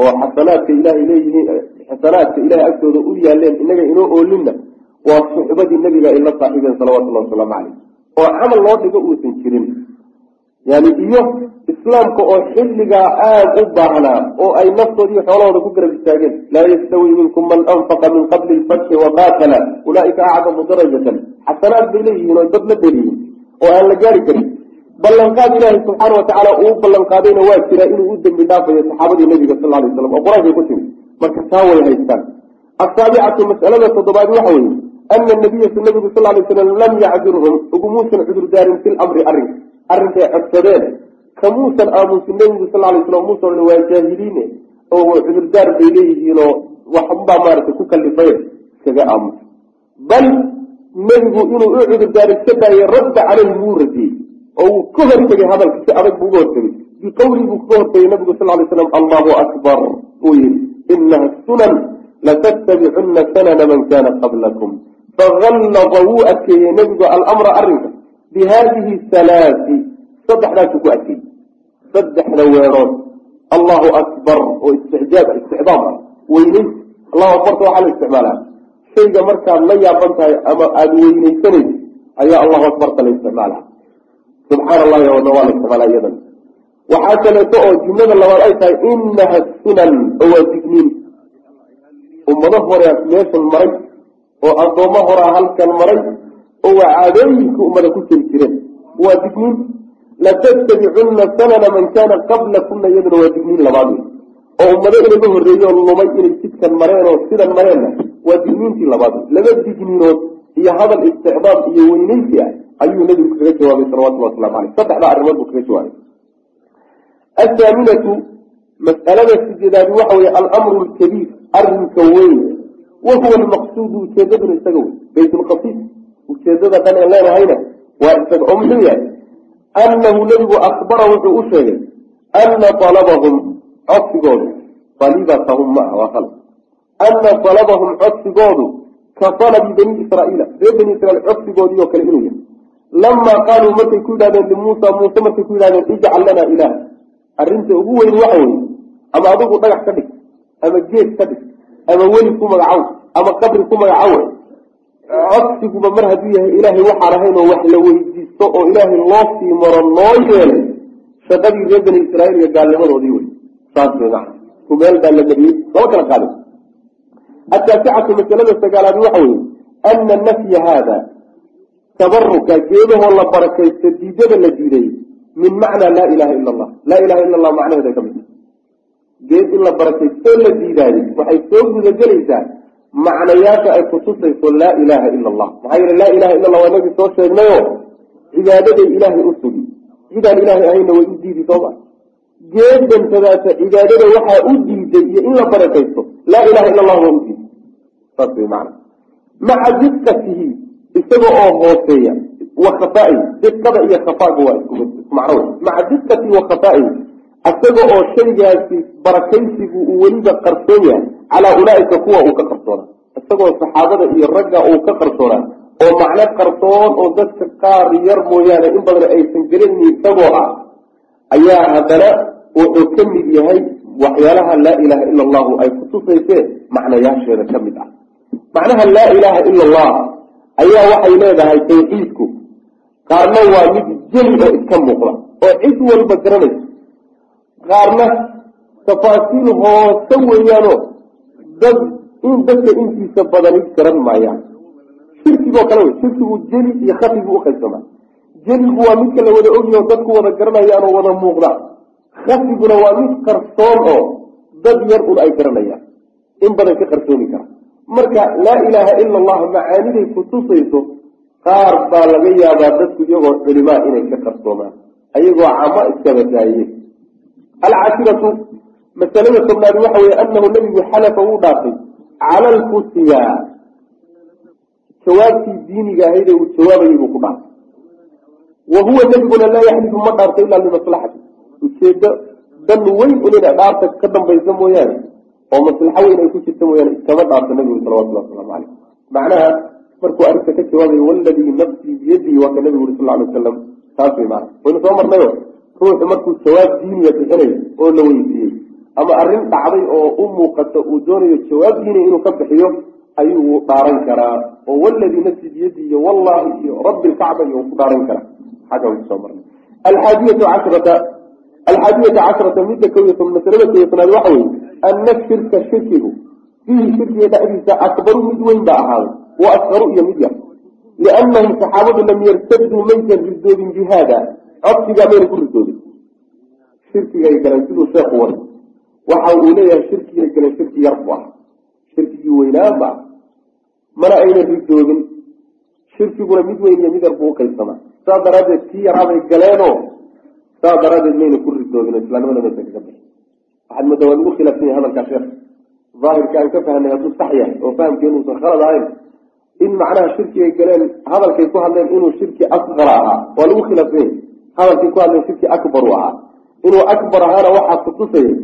Oo xasanaadka ilaahay leeyihiin xasanaadka ilahay agtooda u yaaleen inaga inoo oolinna waa suxbadii nabiga ay la saaxiibeen salawatullahi wasalaamu caleyh oo camal loo dhigo uusan jirin yani iyo islaamka oo xilligaa aada u baahnaa oo ay naftooda iyo xoolahooda ku garab istaageen laa yastawi minkum man anfaqa min qabli lfatxi waqaatala ulaaika acdamu darajatan xasanaad bay leeyihiin oo dad la dheliyihin oo aan la gaari karin. Ballanqaad ilaahi subxaana watacaala uu ballanqaadayna waa jiraa inuu u dembi dhaafayo saxaabadii nabiga sal lay slam oo qur'aankay ku timi. Marka taa way haystaan. Asaabicatu mas'alada toddobaad waxa weeye ana nabiya nabigu sal lay slam lam yacdirhum ugumuusan cudurdaarin fi lamri arrinka arrinkay codsadeen kamuusan aamusin nabigu sal lay slam muusan waa jaahiliine oo cudurdaar bay leeyihiinoo waxbaa maaragtay ku kalifay iskaga aamusa bal nebigu inuu u cudurdaar iska daayay radda caleyhi wuu radiyey oo wuu ka hortegay hadalka si adag buu uga hortegay biqowlii buu kaga hortegay nabigu sal lay slam allahu akbar uu yihi inaha sunan latattabicunna sanana man kana qablakum. Fagallada wuu adkeeyey nebigu alamra arrinka bi haadihi halaasi saddexdaasuu ku adkeeyey saddexda weerood allahu akbar oo isticjaab isticdaam ah weynays allahu akbarta waxaa la isticmaalaa shayga markaad la yaaban tahay ama aada weynaysanayso ayaa allahu akbarta la isticmaalaa subxaana allahi oodna waa la isticmaalaa iyadan waxaa kaleeto oo jumlada labaad ay tahay inaha sunan oo waa digniin ummado horea meeshan maray oo addoommo horaa halkan maray oo waa caadooyinka ummada ku jiri jireen. Waa digniin. Latattabicunna sanana man kaana qablakunna iyaduna waa digniin labaad wey oo ummado inaga horreeyo lumay inay jidkan mareen oo sidan mareenna waa digniintii labaad wey laba digniinood iyo hadal isticdaad iyo weynaysi ah ayuu nabigu kaga jawaabay salawatullah waslamu aleyh saddexdaa arrimood buu kaga jawaabay. Athaaminatu mas'alada sideedaadi waxa weye alamru lkabiir arrinka weyn. Wa huwa almaqsuudu ujeedaduna isaga wey baytulqasiid ujeedada dhan ee leenahayna waa isaga oo muxuu yahay? Annahu nebigu akbara wuxuu u sheegay ana alabahum codsigoodu. Alibatahum maaha waa al ana alabahum codsigoodu ka alabi bani israaiila. Reer bani israiil codsigoodii oo kale inuu yahay. Lamaa qaaluu markay ku yidhahdeen limuusa muuse markay ku yidhahdeen ijcal lanaa ilaah. Arrinta ugu weyn waxa weye ama adigu dhagax ka dhig ama geed ka dhig ama weli ku magacaw ama qabri ku magacawe codsiguba mar hadduu yahay ilaahay waxaan ahayn oo wax la weydiisto oo ilaahay loo sii maro loo yeelay shaqadii reer bani israaiil iyo gaalnimadoodii wey saas wey maa kumeel baa la mariyey laba kala qaaday ataasicatu masalada sagaalaad waxa weye ana nafya haada tabaruka geedahoo la barakaysto diidada la diiday min macnaa laa ilaha ila allah. Laa ilaha ila allah macnaheeda ka mid geed in la barakaystoo la diidaayo waxay soo gudagelaysaa macnayaasha ay kutusayso laa ilaha ila allah maxaa yeele laa ilaha illa allah waa inagii soo sheegnayo cibaadaday ilaahay u sugi. Cidaan ilaahay ahayna way u diidi sooma geedantadaasa cibaadada waxaa u diiday iyo in la barakaysto laa ilaha illa allah waa u diiday. Saas way macna. Maca diqatihi isaga oo hooseeya wa khafaa'i diqada iyo khafaaga waa isku macno wey maca diqatihi wa khafaa'ihi isaga oo shaygaasi barakaysigu uu weliba qarsoon yahay calaa ulaaika kuwa uu ka qarsoonaa. Isagoo saxaabada iyo ragga uu ka qarsoonaa. Oo macno qarsoon oo dadka qaar yar mooyaane in badan aysan gelinin isagoo ah ayaa haddana wuxuu ka mid yahay waxyaalaha laa ilaaha ila allahu ay kutusaysee macnayaasheeda ka mid ah. Macnaha laa ilaaha ila allah ayaa waxay leedahay tawxiidku qaarna waa mid jeli iska muuqda oo cid walba garanaysa. Qaarna tafaasiil hoose weeyaano dad in dadka intiisa badani garan maayaan. Shirkigoo kale wey. Shirkigu jeli iyo khafigu uqaybsamaa jeligu waa midka la wada ogyaho dadku wada garanayaan oo wada muuqda. Khafiguna waa mid qarsoon oo dad yar un ay garanayaan. In badan ka qarsoomi kara. Marka laa ilaaha ila allah macaaniday kutusayso qaar baa laga yaabaa dadku iyagoo culimaa inay ka qarsoomaan ayagoo camo iskabadaaye alcashiratu masalada tobnaad waxa weye anahu nabigu xalafa wuu dhaafay cala alfutiya jawaabtii diiniga ahayd ee uu jawaabayay buu ku dhaafay. Wa huwa nebiguna laa yaxlifu ma dhaarto ilaa limaslaxati ujeedo dan weyn unina dhaarta ka dambaysa mooyaane oo maslaxo weyn ay ku jirta mooyaane iskama dhaarto nabigu salawatullah wasalaamu caleyh macnaha markuu arrinta ka jawaabayo waladii nafsii biyadihi waa ka nabigu uri sal alay wasalam taas way maana waynu soo marnayo ruuxu markuu jawaab diiniya bixinayo oo la weydiiyey ama arrin dhacday oo u muuqata uu doonayo jawaab diiniya inuu ka bixiyo ayuu dhaaran karaa. Oo waladii nafsi biyadi iyo wallahi iyo rabbi lkacba iyo ku dhaaran karaa. Xagga waynu soo marnay. Alxaadiyatu cashrata alxaadiyata cashrata midda kow iyo masalada kow iyo tanaad waxa weye ana shirka shirkigu fiihi shirkiga dhexdiisa akbaru mid weyn baa ahaaday wa asqaru iyo mid yar. Liannahum saxaabadu lam yartaduu maysan ridoobin bi haada codsigaa mayna ku ridoobin shirkigay galeen siduu sheekhu waray waxa uu leeyahay shirkiga gale shirki yar bu ah shirkigii weynaan ba. Ah mana ayna ridoobin shirkiguna mid weyn iyo mid yar buu uqaybsamaa saas daraaddeed kii yaraabay galeenoo saas daraaddeed mayna ku ridoobin islaamnimada maysa kaga bixi waxaad moodaa waa lagu khilaafsan yahay hadalkaa sheekh. Daahirka aan ka fahnay hadduu sax yahay oo fahamkeenu uusan khalad ahayn in macnaha shirkigay galeen hadalkay ku hadleen inuu shirki asqara ahaa waa lagu khilaafsan hadalkay ku hadleen shirki akbaru ahaa. Inuu akbar ahaana waxaa kutusayay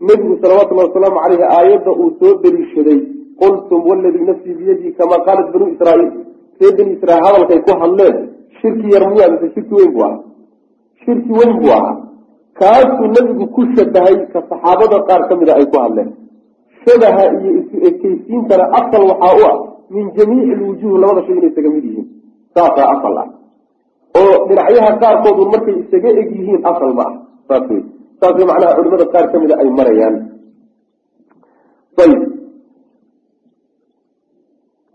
nebigu salawatullahi wasalaamu caleyhi aayadda uu soo deliishaday qultum waladii nafsii biyadii kamaa qaalat banuu israaiil. Ree bani israiil hadalkay ku hadleen shirki yar miyaa mise shirki weyn buu ahaa? Shirki weyn buu ahaa. Kaasuu nebigu ku shabahay ka saxaabada qaar ka mida ay ku hadleen. Shabaha iyo isu ekeysiintana asal waxaa u ah min jamiici lwujuh labada shay inay isaga mid yihiin. Saasaa asal ah. Oo dhinacyaha qaarkoodu markay isaga eg yihiin asal ma ah. Saas wey saas macnaha culimada qaar ka mida ay marayaan. Ayb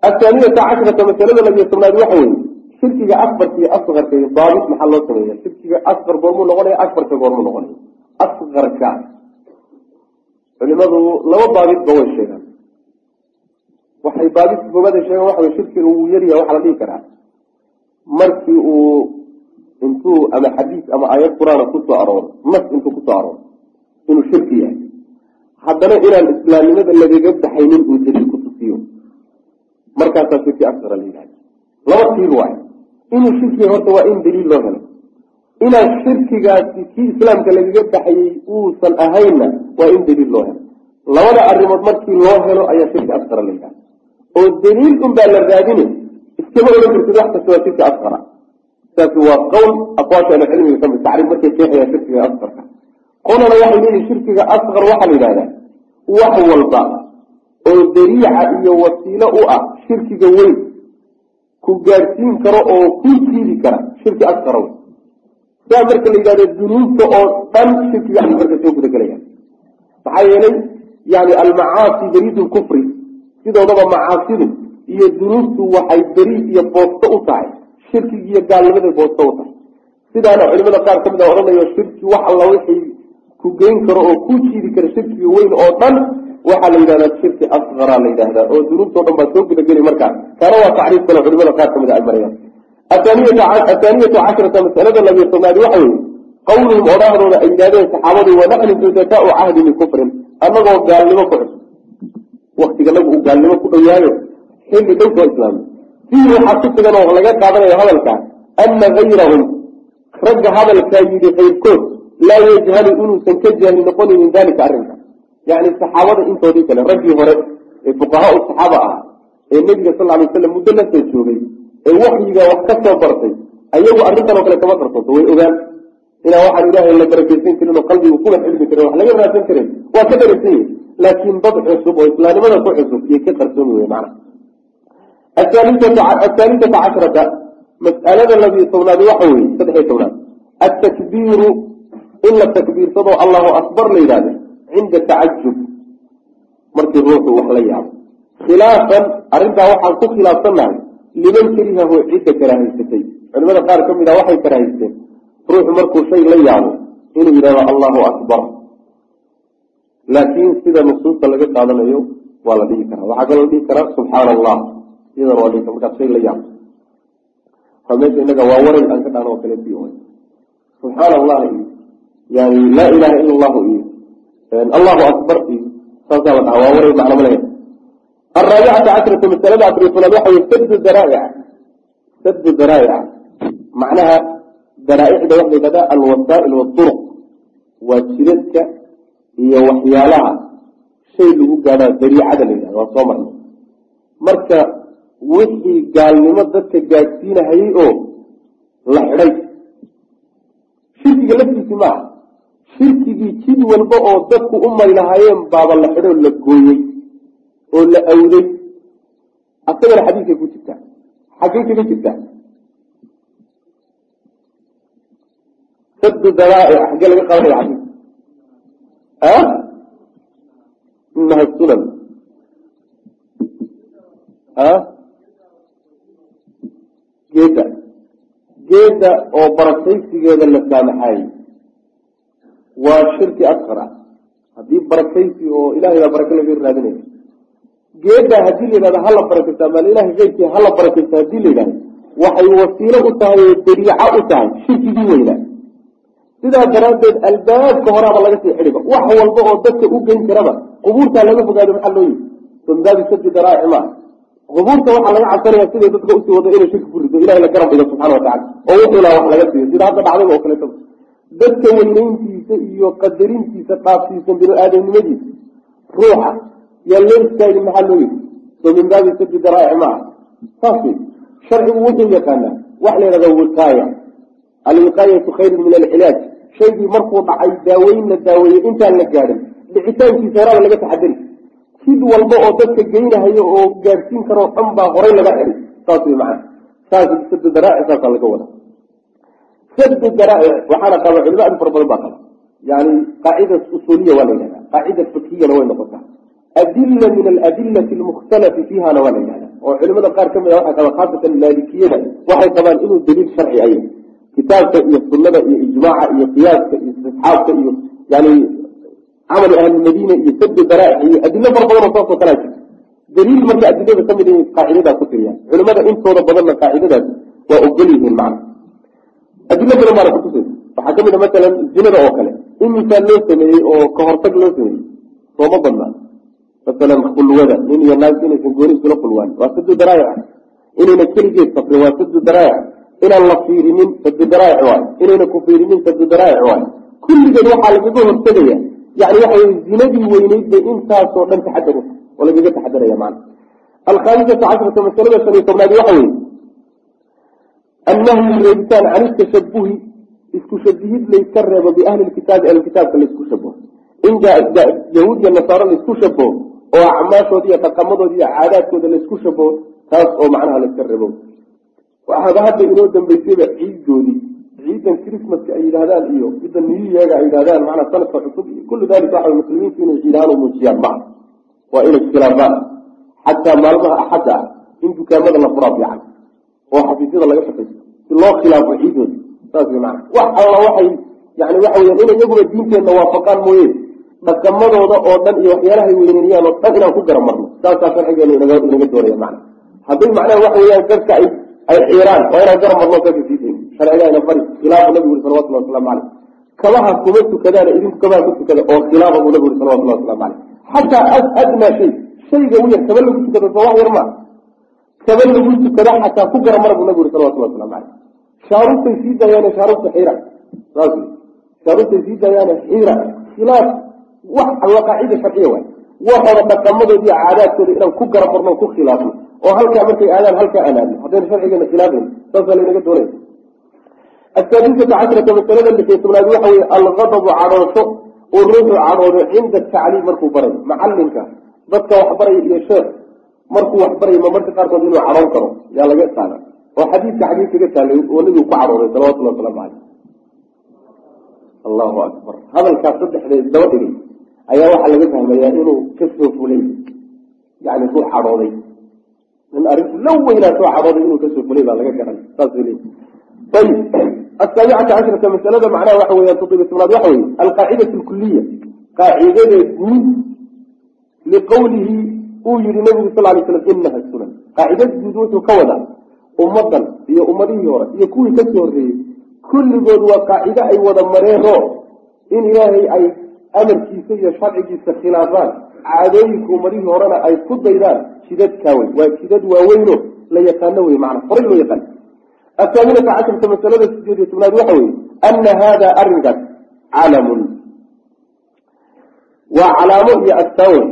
athaaniyata cashrata masalada labiyo tobnaad waxa weye shirkiga akbarka iyo askarka iyo daabit maxaa loo sameeya shirkiga asqar goormuu noqonaya akbarka goormuu noqonaya. Asqarka culimadu laba daabitba way sheegaan. Waxay daabit goobada sheegaan waxa wey shirkiga wuu yaryaha waxaa la dhihi karaa. Markii uu intuu ama xadiis ama aayad qur'aana ku soo arooro nas intuu ku soo arooro inuu shirki yahay. Haddana inaan islaamnimada lagaga baxaynin uu daliil ku tusiyo. Markaasaa shirki asqara la yidhahda laba tiir waayo inuu shirkiga horta waa in daliil loo helo. Inaan shirkigaasi kii islaamka lagaga baxayey uusan ahaynna waa in daliil loo helo. Labada arrimood markii loo helo ayaa shirki asqara la yidhahda oo daliil unbaa la raadine iskama ohan kartid wax kasta waa shirki asqara saasi waa qowl aqwaasha ahlucilmiga ka mid tacriif markay sheexayaan shirkiga asqarka. Qolana waxay leeyihiin shirkiga asqar waxaa la yidhahdaa wax walba oo dariica iyo wasiilo u ah shirkiga weyn ku gaadhsiin karo oo ku jiidi kara shirki asqara wey saa marka la yidhahdo dunuubta oo dhan shirkiga asqarka soo gudagelaya maxaa yeelay yani almacaasi beriid lkufri sidoodaba macaasidu iyo dunuubtu waxay beriid iyo boosto u tahay shirkigi iyo gaalnimaday boosto u tahay sidaana culimada qaar ka mid a odhanayo shirki wax alla wixii ku geyn karo oo ku jiidi kara shirkiga weyn oo dhan waxaa la yidhahdaa shirki asqara la yidhahdaa oo dunuubtao dhan baa soo gudageli markaa kaana waa tacriif kale culimada qaar ka mid a ay marayaan. Athaaniyatu cashrata masalada labiyo tobnaadi waxa weye qawluhum odhaahdooda ay yidhahdeen saxaabadu wanaxnu sudataau cahdi min kufrin. Annagoo gaalnimo ku cusub. Waktiganagu uu gaalnimo ku dhow yahayo xilli dhow soo islaamay fiihi waxaa ku sugan oo laga qaadanayo hadalka ana gayrahum ragga hadalkaa yidhi kayrkood laa yajhalu inuusan ka jaahil noqonin min dalika arrinka. Yani saxaabada intoodii kale raggii hore ee fuqahaa saxaaba ah ee nebiga sal lay waslam muddo la soo joogay ee waxyiga wax ka soo bartay ayagu arrintan oo kale kama qarsoonto way ogaan. Inaa waxaan ilaahay la barakeysan karin oo qalbigu kuwa cilmi karin wax laga raadsan karin waa ka daraysan yahi laakiin dad cusub oo islaamnimada ku cusub iyo ka qarsoomi wey macna athaalithata cashrata mas'alada labiyo tobnaad waxa weye saddexiyo tobnaad atakbiiru in la takbiirsadoo allahu akbar la yidhahdo cinda tacajub markii ruuxu wax la yaabo khilaafan arrintaa waxaan ku khilaafsannahay liman karihahu cidda karaahaysatay culimada qaar ka mid a waxay karaahaysteen ruuxu markuu shay la yaabo inuu yidhahdo allahu akbar laakiin sida nusuusta laga qaadanayo waa la dhihi karaa waxaa kaloo dhihi karaa subxaana allah iyadana waa markaad shay la yaabo waa meesha inaga waa waray aan ka dhahno oo kale sii way subxaana allah iyo yani laa ilaha ila allahu iyo allahu akbar iyo saasaa la dhaha waa waray macno ma leeyahay araabicata cashrata masalada afariyo tobnaad waxa weye sadu daraa'ic sadu daraa'ic macnaha daraaicda waxa la yidhahdaa alwasaa'il waduruq waa jidadka iyo waxyaalaha shay lagu gaadhaa dariicada la wixii gaalnimo dadka gaadhsiinahayey oo la xidhay. Shirkiga laftiisi maaha. Shirkigii jid walba oo dadku u maylahaayeen baaba la xidhoo la gooyey oo la awday. Asagana xadiiskay ku jirtaa. Xaggay kaga jirtaa sadu daraa'ic xaggee laga qabanaya xadiis. Inaha sunan geeda geeda oo barakaysigeeda la saamaxaayey waa shirki asqar ah. Haddii barakaysi oo ilahay baa barake laga raadinaya. Geedaa haddii la yidhahdo hala barakaysta ama ilahay keyrkii hala barakaysta haddii la yidhahdo waxay wasiilo u tahay oo dariico u tahay shirkigii weynaa. Sidaa daraaddeed albaabka horaaba laga sii xidhiba wax walba oo dadka u geyn karaba qubuurtaa laga fogaado maxaa loo yii bambaabi sadi daraaci qubuurta waxaa laga cabsanaya siday dadka u sii wado inay shirki ku rido ilahay la garab dhigo subxana watacala oo wuxuu laha wax laga siiyo sida hadda dhacdayba oo kaleeto dadka weynayntiisa iyo qadarintiisa dhaafsiisan binu-aadamnimadiisa ruuxa yaa loo istaagi maxaa loo yidhi? Soo min baabi sadi daraa'ic maaha saas wey sharcigu wuxuu yaqaanaa wax la yidhahda wiqaaya. Alwiqaayatu khayrun min alcilaaj. Shaygii markuu dhacay daaweyn la daaweeyey intaan la gaadhin dhicitaankiisa horaaba laga taxadari sid walba oo dadka geynahayo oo gaadhsiin karoo dhan baa horay laga xiray saas wey macana saas sadi daraa'ic saasaa laga wada sadu daraa'ic waxaana qaba culimo aad fara badan baa qaba. Yani qaacida usuuliya waa la yidhahda qaacida fikiyana way noqotaa. Adila min aladilati almukhtalafi fiihana waa la yidhahda oo culimada qaar ka mid a waxay qabaan khaasatan maalikiyada waxay qabaan inuu daliil sharci ay kitaabka iyo sunada iyo ijmaaca iyo qiyaaska iyo istisxaabka iyo yani camali ahlilmadiina iyo sadu daraa'ic iyo adilo fara badan oo saasoo kalaa jirta daliil marka adilada ka mid in qaacidadaa ku tiriyaan culimada intooda badanna qaacidadaas waa ogol macna adilo badan baana kutusaysa waxaa ka mid a masalan zinada oo kale in misaal loo sameeyey oo kahortag loo sameeyey sooma badnaa masalan khulwada nin iyo naag inaysan gooni isula khulwaan waa sadu daraa'ic inayna keligeed safrin waa sadu daraa'ic inaan la fiirinin sadu daraa'ic waayo inayna ku fiirinin sadu daraa'ic waayo kulligeed waxaa lagaga hortegaya yani waxa zinadii weyneyd bay intaasoo dhan taxadar oo lagaga taxadaraya maana alkhaamisata cashrata masalada shan iyo tobnaadi waxa weye annahyu reebitaan can itashabuhi isku shabihid layska reebo biahli lkitaabi ahlkitaabka laysku shabaho in yahuud iyo nasaaro laysku shabaho oo acmaashooda iyo dhaqamadooda iyo caadaadkooda laysku shabaho taas oo macnaha layska reebo. Waxaaba hadda inoo dambeysayba ciidoodii ciidan chrismaska ay yidhahdaan iyo midda niyuyaga ay yidhahdaan macnaa sanadka cusub iyo kullu dalika waxa muslimiintu inay ciidahaan u muujiyaan maa waa inay iskhilaafaan xataa maalmaha axadda ah in dukaamada la furaa fiican oo xafiisyada laga shaqaysto si loo khilaafo ciidooda saas wey maana wax alla waxay yani waxa weyaan inay iyaguba diinteenna waafaqaan mooye. Dhaqamadooda oo dhan iyo waxyaalahay weyneynayaan oo dhan inaan ku garamarno saasaa sharcigeenu inaga doonaya macna hadday macnaha waxa weyaan dadka ay xiiraan waa inaan garamarno saasa siidayn sharcigaana bari khilaafu nabigu uri salawatullah waslamu caleyh kabaha kuma tukadaana idinku kabaha ku tukada oo khilaafa buu nabigu uri salawatullah waslamu caleyh xataa adnaa shay shayga u yar kaba lagu tukada soo wax yar kaba lagu tukada xataa ku garamara buu nabigu uri salawatullah waslamu caleyh shaarubtay sii daayaane shaarubta xiira saas shaarubtay sii daayaane xiira khilaaf wax qaacida sharciya waay. Waxooda dhaqamadooda iyo caadaadkooda inaan ku garamarno ku khilaafno. Oo halkaa markay aadaan halkaa aan aadno. Haddayna sharcigeena khilaafayn saasaa laynaga doonaya asaadisata cashrata masalada lixiyo tobnaad waxa weye algadabu cadhoosho uu ruuxu cadhoodo cinda tacliim markuu barayo macalinka dadka waxbaraya iyo sheekh markuu waxbarayo ma marka qaarkood inuu cadhoon karo yaa laga qaada oo xadiidka xadiis kaga taalay oo nabigu ku cadhooday salawatullah waslamu caleyh allahu akbar hadalkaas saddexdeed daba dhigay ayaa waxaa laga fahmayaa inuu ka soo fulay yani ruux cadhooday in arrintu la weynaa soo cadhooday inuu ka soo fulay baa laga garan saas le ayib asaabicata cashrata masalada macnaha waxa weya toddobiy tobnaad waxa weye alqaacidatu lkuliya qaacidada guud liqowlihi uu yihi nabigu sal lay slam inaha sunan qaacidad guud wuxuu ka wadaa ummadan iyo ummadihii hore iyo kuwii ka soo horreeyey kulligood waa qaacido ay wada mareero in ilaahay ay amarkiisa iyo sharcigiisa khilaafaan caadooyinka ummadihii horena ay ku daydaan jidadkaa wey waa jidad waaweyno la yaqaano wey macana horay loo yaqaan athaaminata casharta masalada sideed iyo tobnaad waxa weye ana hada arrinkaas calamun waa calaamo iyo astaan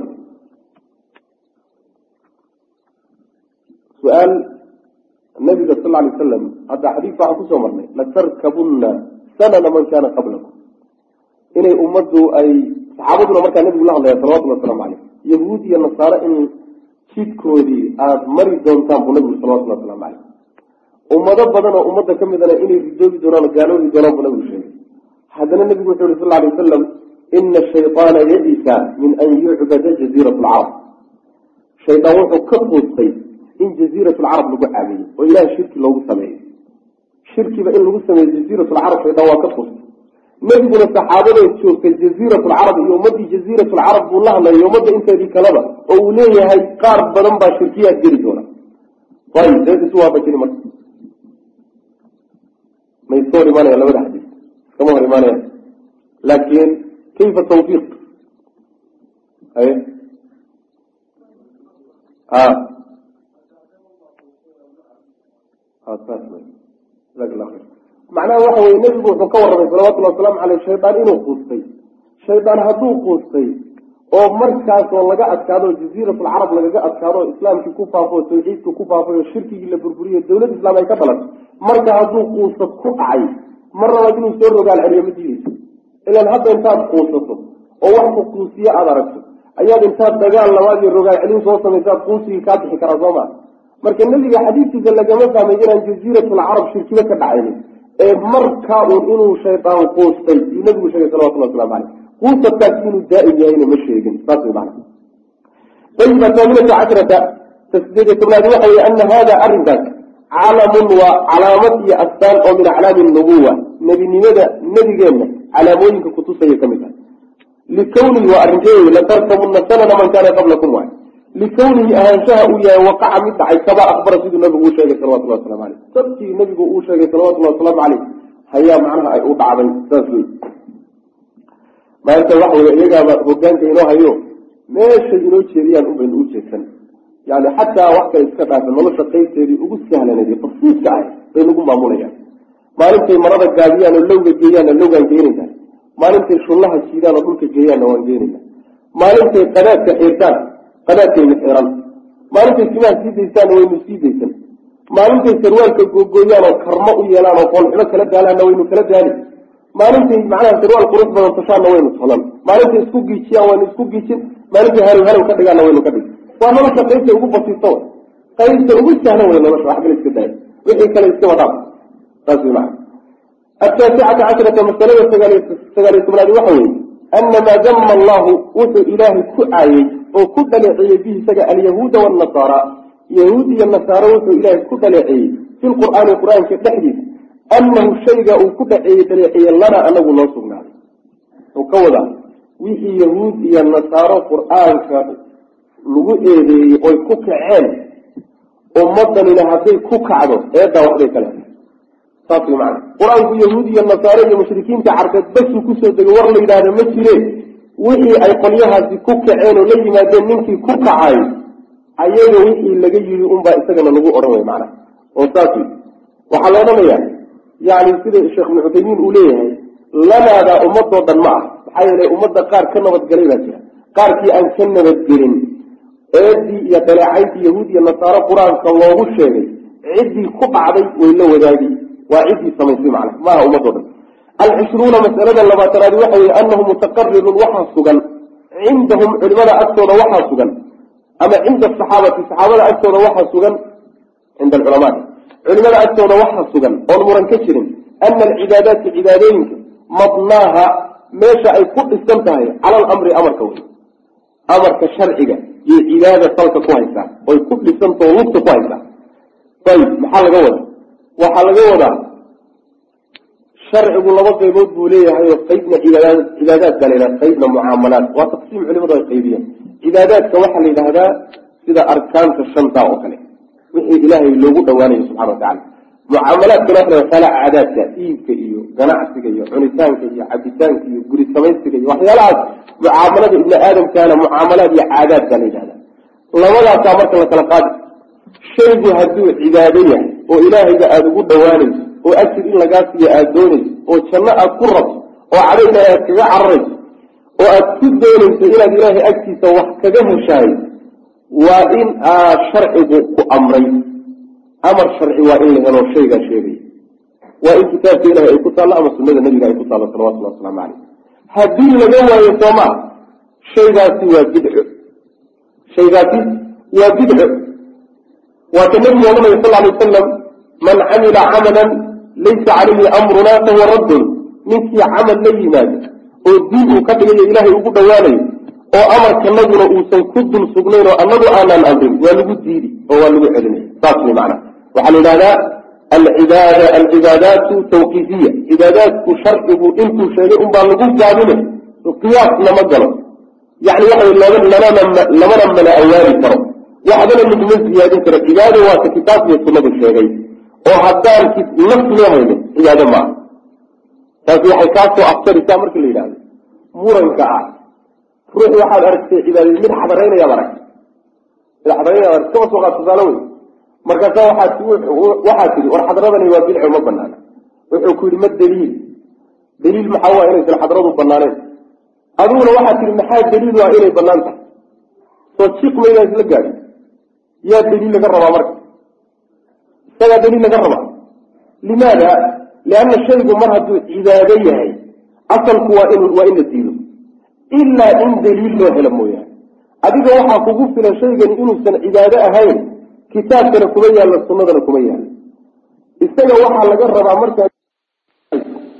su'aal nabiga sal lay wasalam hadda xadiidka waxaan ku soo marnay latarkabunna sanana man kana qablakum inay ummaddu ay saxaabaduna markaa nabigu la hadlaya salawatullah waslamu caleyh yahuud iyo nasaare in jidkoodii aada mari doontaan buu nabigu salawatullah waslamu caleyh ummado badan oo ummadda ka midana inay ridoobi doonaan gaaloodi doonaan buu nabigu sheegay. Haddana nabigu wuxuu yihi sal lay wasalam ina shayطaana yadisa min an yucbada jaziirat lcarab shaydaan wuxuu ka quustay in jaziirat lcarab lagu caabudo oo ilahay shirki loogu sameeyo shirkiba in lagu sameeyo jaziirat lcarab shaydaan waa ka quustay nebiguna saxaabada joogtay jaziirat lcarab iyo ummadii jaziirat lcarab buu la hadlayay ummadda inteedii kaleba oo uu leeyahay qaar badan baa shirkiyaad geli doona ayib deed isu waafajini ma iska hor imaanaya labada xadiis. Hor imaanaya laakin kayfa tawfiiq? Haye a saas jaak la khayr. Macnaha waxa weye nebigu wuxuu ka warramay salawatullhi wasalaamu caleyh shaydaan inuu quustay. Shaydaan hadduu quustay oo markaasoo laga adkaado jaziiratulcarab lagaga adkaado oo islaamkii ku faafo o tawxiidka ku faafay oo shirkigii la burburiyo dawlad islaam ay ka dhalatay marka hadduu quusta ku dhacay mar labaad inuu soo rogaal celiyo ma diideyso ilaan hadda intaad quusato oo wax ku quusiye aada aragto ayaad intaad dagaal labaad iyo rogaal celin soo samaysaad quusigii kaa bixi karaa soo maa marka nebiga xadiidkiisa lagama fahmay inaan jaziiratulcarab shirkiba ka dhacaynin ee markaa uun inuu shaydaan quustay yuu nabigu sheegay salawatullah waslamu caleyh quusadkaas inuu daa'im yahayna ma sheegin saas way macana ayib ataaminata cashrata tasdeediy tobnaadi waxa weye ana hada arrinkaas calamun waa calaamad iyo astaan oo min aclaami nubuwa nebinimada nebigeenna calaamooyinka kutusaya ka mid ah likawnihi waa arrinkeedi latarkabunna sanana man kaana qablakum waay likawnihi ahaanshaha uu yahay waqaca mid dhacay kama akbara siduu nabigu uu sheegay salawatullah waslamu caleyh sabkii nabigu uu sheegay salawatullahi wasalaamu caleyh hayaa macnaha ay u dhacday saas wey maanta waxa wey iyagaaba hogaanka inoo hayo meeshay inoo jeediyaan unbaynu u jeedsan. Yani xataa wax kale iska dhaafan nolosha qaybteedii ugu sahlanayd basiiska ah bay nagu maamulayaan. Maalintay marada gaabiyaan oo lowga geeyaanna lowgaan geenayna. Maalintay shullaha jiidaan oo dhulka geeyaanna waan geenayna. Maalintay qadaadka xiirtaan qadaadkaynu xiran maalintay timaha sii daysaanna waynu sii daysan. Maalintay sarwaalka googooyaan oo karmo u yeelaan oo qoolxumo kala daalaanna waynu kala daali maalintay macnaha sarwaal qurux badan tashaanna waynu tolan maalintay isku giijiyaan waynu isku giijin. Maalintay halow halow ka dhigaanna waynu ka dhig waa nolosha qaybta ugu basiisto. Qaybta ugu sahlan wey nolosha wax kale iska daaya wixii kale iska wadhaan saas macana ataasicata casharata masalada sagaaliyo tobnaadi waxa weeye anamaa dama allahu wuxuu ilaahay ku caayey oo ku dhaleeceeyey bihi isaga alyahuuda wanasaara yahuud iyo nasaaro wuxuu ilaahay ku dhaleeceeyey fi lqur'aani qur'aanka dhexdiisa annahu shayga uu ku dhaceeyey dhaleeceeye lana anagu noo sugnaaday. Wuxuu ka wadaa wixii yahuud iyo nasaaro qur'aanka lagu eedeeyey oy ku kaceen ummadanina hadday ku kacdo eedaa waxbay kale. Saas macana qur'aanku yahuud iyo nasaare iyo mushrikiinta carbeed basuu ku soo degay war la yidhaahda ma jireen wixii ay qolyahaasi ku kaceen oo la yimaadeen ninkii ku kacay ayaga wixii laga yiri unbaa isagana lagu odhan way macana oo saas waxaa la odhanayaa yani sida sheekh ibnu cuthaymiin uu leeyahay lanaadaa ummadoo dhan ma ah maxaa yeelay ummadda qaar ka nabadgalay baa jira qaarkii aan ka nabadgelin eedii iyo daleecayntii yahuud iyo nasaaro qur'aanka loogu sheegay ciddii ku dhacday way la wadaagi waa ciddii samaysay macna maaha ummadoo dhan alcishruuna masalada labaatanaadi waxa weye anahu mutaqarirun waxaa sugan cindahum culimada agtooda waxaa sugan ama cinda asaxaabati saxaabada agtooda waxaa sugan cinda alculamaai culimada agtooda waxaa sugan oon muran ka jirin ana alcibaadaati cibaadooyinka mabnaaha meesha ay ku dhisan tahay cala alamri amarka wey amarka sharciga iyo cibaada salka ku haysaa oy ku dhisantao lugta ku haysaa ayib maxaa laga wadaa? Waxaa laga wadaa sharcigu laba qaybood buu leeyahay oo qeybna cibaadaad baa la yidhaha qeybna mucaamalaad. Waa taqsiim culimadu ay qaybiyeen. Cibaadaadka waxaa la yidhahdaa sida arkaanta shanta oo kale wixii ilaahay loogu dhawaanayo subxana watacala mucaamalaadkana waxa la kala caadaadka iibka iyo ganacsiga iyo cunitaanka iyo cabitaanka iyo guri samaysiga iyo waxyaalahaas mucaamalada ibni aadamkaana mucaamalaad iyo caadaad baa la yidhahda labadaasaa marka la kala qaadi shaygu hadduu cibaado yahay oo ilaahayga aada ugu dhawaanayso oo ajir in lagaa siiyo aada doonayso oo janno aad ku rabto oo ilaahay aad kaga cararayso oo aad ku doonayso inaad ilaahay agtiisa wax kaga heshaay waa in aa sharcigu ku amray. Amar sharci waa in la helo shaygaa sheegay. Waa in kitaabka ilahay ay ku taallo ama sunada nabiga ay ku taallo salawatullah waslamu caleyh haddii laga waayo soomaa shaygaasi waa bidco. Shaygaasi waa bidco. Waa ka nabigu ohanaya sal alay wasalam man camila camalan laysa calayhi amruna fahuwa raddun. Ninkii camal la yimaado oo diin uu ka dhigayo ilaahay ugu dhawaanayo oo amarkanaguna uusan ku dul sugnayn oo annagu aanaan amrin waa lagu diidi oo waa lagu celinaya. Saas way macana waxaa la yidhahdaa alcibaada alcibaadaatu tawqiifiya cibaadaadku sharcigu intuu sheegay unbaa lagu gaabine qiyaas lama galo. Yani waxa lamana mana awaali karo. Waxbana laguma ziyaadin karo. Cibaado waata kitaab iyo sunadu sheegay. Oo haddaan naf loo hayno cibaado maaha. Taasi waxay kaasoo afsarisaa marka la yidhahdo muranka ah ruux waxaad aragtay cibaadad mid xadaraynayaad aragtay. Mid xadaraynayaad aragtay. Kama soo qaad tusaale wey markaasa waxaa tidhi war xadradani waa bidco ma banaana wuxuu ku yidhi ma daliil. Daliil maxaa waa inaysan xadradu banaaneen adiguna waxaad tihi maxaa daliil waa inay bannaan tahay? Soo jiq maynaa isla gaadhin. Yaa daliil laga rabaa marka. Isagaa daliil laga rabaa. Limaada? Lianna shaygu mar hadduu cibaado yahay asalku waa in la diido ilaa in daliil loo helo mooyaane adiga waxaa kugu filan shaygani inuusan cibaado ahayn kitaabkana kuma yaallo sunnadana kuma yaallo. Isaga waxaa laga rabaa markaa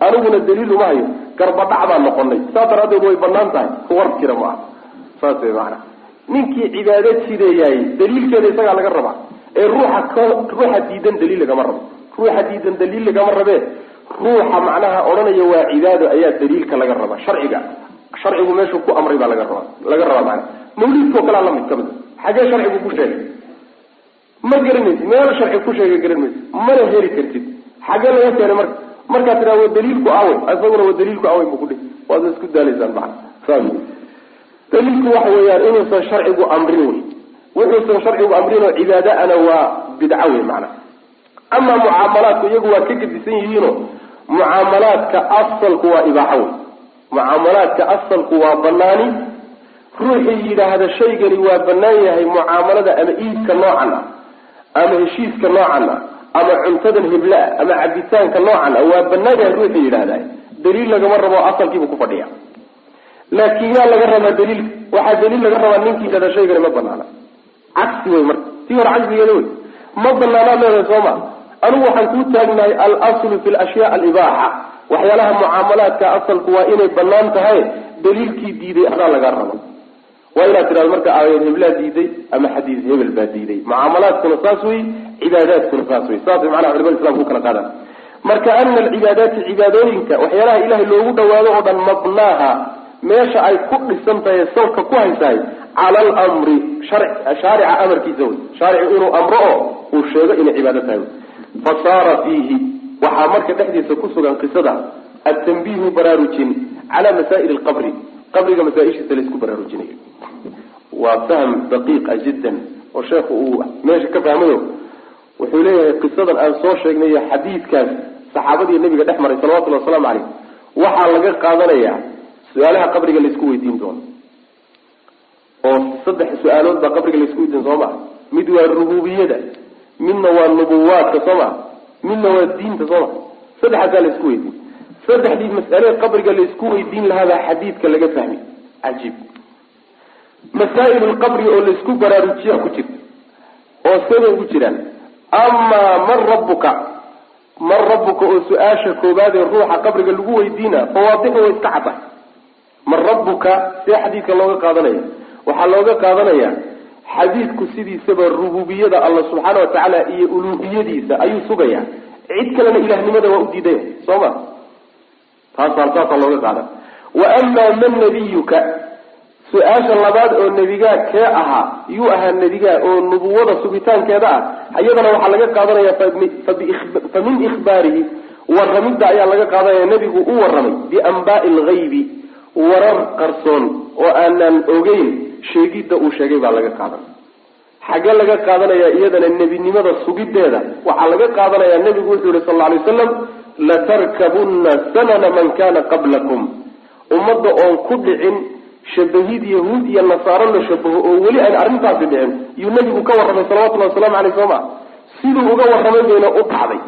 aniguna daliil uma hayo garbadhac baan noqonay saas daraaddeed way bannaan tahay war jira ma aha. Saas way maana ninkii cibaado jideeyahay daliilkeeda isagaa laga rabaa. Ee ruuxa ruuxa diidan daliil lagama rabo. Ruuxa diidan daliil lagama rabee ruuxa macnaha odhanaya waa cibaado ayaa daliilka laga rabaa sharciga sharcigu meeshuu ku amray baa laga rabaa laga rabaa maana mawliidkao kalea la mid ka mid xagee sharcigu ku sheegay. Ma garanaysid meel sharci ku sheegay garan maysid. Mana heli kartid. Xagee laga keenay marka markaa tiraa wa daliilku awey isaguna wa daliilku awey bu kudhi waad isku daalaysaan maa saas daliilku waxa weeyaan inuusan sharcigu amrin wey wuxuusan sharcigu amrin oo cibaadaana waa bidco wey macana amaa mucaamalaadku iyagu waa ka gedisan yihiino mucaamalaadka asalku waa ibaaxo wey mucaamalaadka asalku waa banaani ruuxii yidhaahda shaygani waa banaan yahay mucaamalada ama iibka noocan ah ama heshiiska noocan ah ama cuntadan hiblaa ama cabitaanka noocan ah waa banaan yahay ruuxii yidhahda daliil lagama rabo asalkiibu ku fadhiya laakiin yaa laga rabaa daliilka waxaa daliil laga rabaa ninkii yidhahda shaygani ma banaana cagsi wey marka tii hore cagsigeeda wey ma banaanaad leedahay soo ma anigu waxaan kuu taagnahay alaslu fi lashyaa alibaaxa. Waxyaalaha mucaamalaadka asalku waa inay bannaan tahay daliilkii diiday adaa lagaa raba waa inaad tidhahdo marka aayad heblaa diiday ama xadiis hebel baa diiday. Mucaamalaadkuna saas wey cibaadaadkuna saas wey saas way macnaha culimada islamka u kala qaadaan. Marka ana alcibaadaati cibaadooyinka waxyaalaha ilahay loogu dhawaado oo dhan mabnaaha meesha ay ku dhisan tahay salka ku haysahay cala alamri shaarica amarkiisa wey shaaricu inuu amro oo uu sheego inay cibaado tahay fa saara fiihi. Waxaa marka dhexdiisa ku sugan qisada atanbiihu baraarujin cala masaa'il lqabri qabriga masaaishiisa laysku baraarujinayo. Waa fahm daqiiqa jiddan oo sheekhu uu meesha ka fahmayo. Wuxuu leeyahay qisadan aan soo sheegnay xadiidkaas saxaabadii nabiga dhex maray salawatullhi wasalaamu caleyh waxaa laga qaadanayaa su'aalaha qabriga laysku weydiin doono. Oo saddex su'aalood baa qabriga laysku weydiin soo maa mid waa rububiyada midna waa nubuwaadka soo maa midna waa diinta soo maa saddexaasaa laysku weydiin. Saddexdii mas'alee qabriga laysku weydiin lahaabaa xadiidka laga fahmi. Cajiib. Masaa'il lqabri oo laysku baraarujiya ku jirta oo sabay ugu jiraan. Amaa man rabbuka? Man rabbuka oo su'aasha koobaad ee ruuxa qabriga lagu weydiina fawaadixu way iska cadda man rabbuka? See xadiidka looga qaadanaya. Waxaa looga qaadanaya xadiidku sidiisaba rububiyada alla subxaana watacaala iyo uluuhiyadiisa ayuu sugaya. Cid kalena ilahnimada waa u soo ma? Taasa saasaa looga qaadan wa amaa man nabiyuka? Su'aasha labaad oo nebigaa kee ahaa yuu ahaa nebigaa oo nubuwada sugitaankeeda ah. Iyadana waxaa laga qaadanaya fa min ikhbaarihi. Waramidda ayaa laga qaadanaya nebigu u waramay bianbaai lgaybi warar qarsoon oo aanan ogeyn sheegidda uu sheegay baa laga qaadan xaggee laga qaadanaya iyadana nebinimada sugideeda waxaa laga qaadanaya nebigu wuxuu yihi sal lla alay waslam latarkabunna sanana man kana qablakum. Ummadda oon ku dhicin shabahid yahuud iyo nasaaro la shabaho oo weli aan arrintaasi dhicin yuu nebigu ka warramay salawatullahi waslamu caleyh soo ma? Siduu uga warramay bayna u dhacday.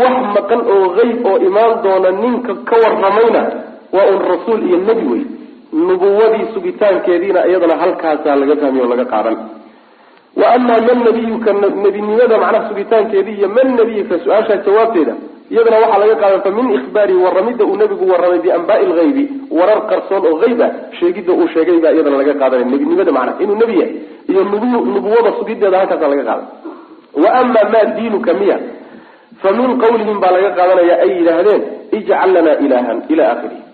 Wax maqan oo qeyb oo imaan doona ninka ka warramayna waa un rasuul iyo nebi wey nubuwadii sugitaankeediina iyadana halkaasaa laga fahmiy oo laga qaadan. Wa amaa man nabiyuka nebinimada macnaha sugitaankeedii iyo man nabiyuka su'aashaa jawaabteeda iyadana waxaa laga qaadan fa min ikhbaarihi waramidda uu nebigu warramay bianbaai lgaybi warar qarsoon oo hayb ah sheegidda uu sheegay baa iyadana laga qaadanay nebinimada macnaha inuu nebi yahay iyo nubuwada sugideeda halkaasa laga qaadan. Wa amaa maa diinuka miya fa min baa laga qaadanaya ay yidhaahdeen ijcal lanaa ilahan ila akhirihi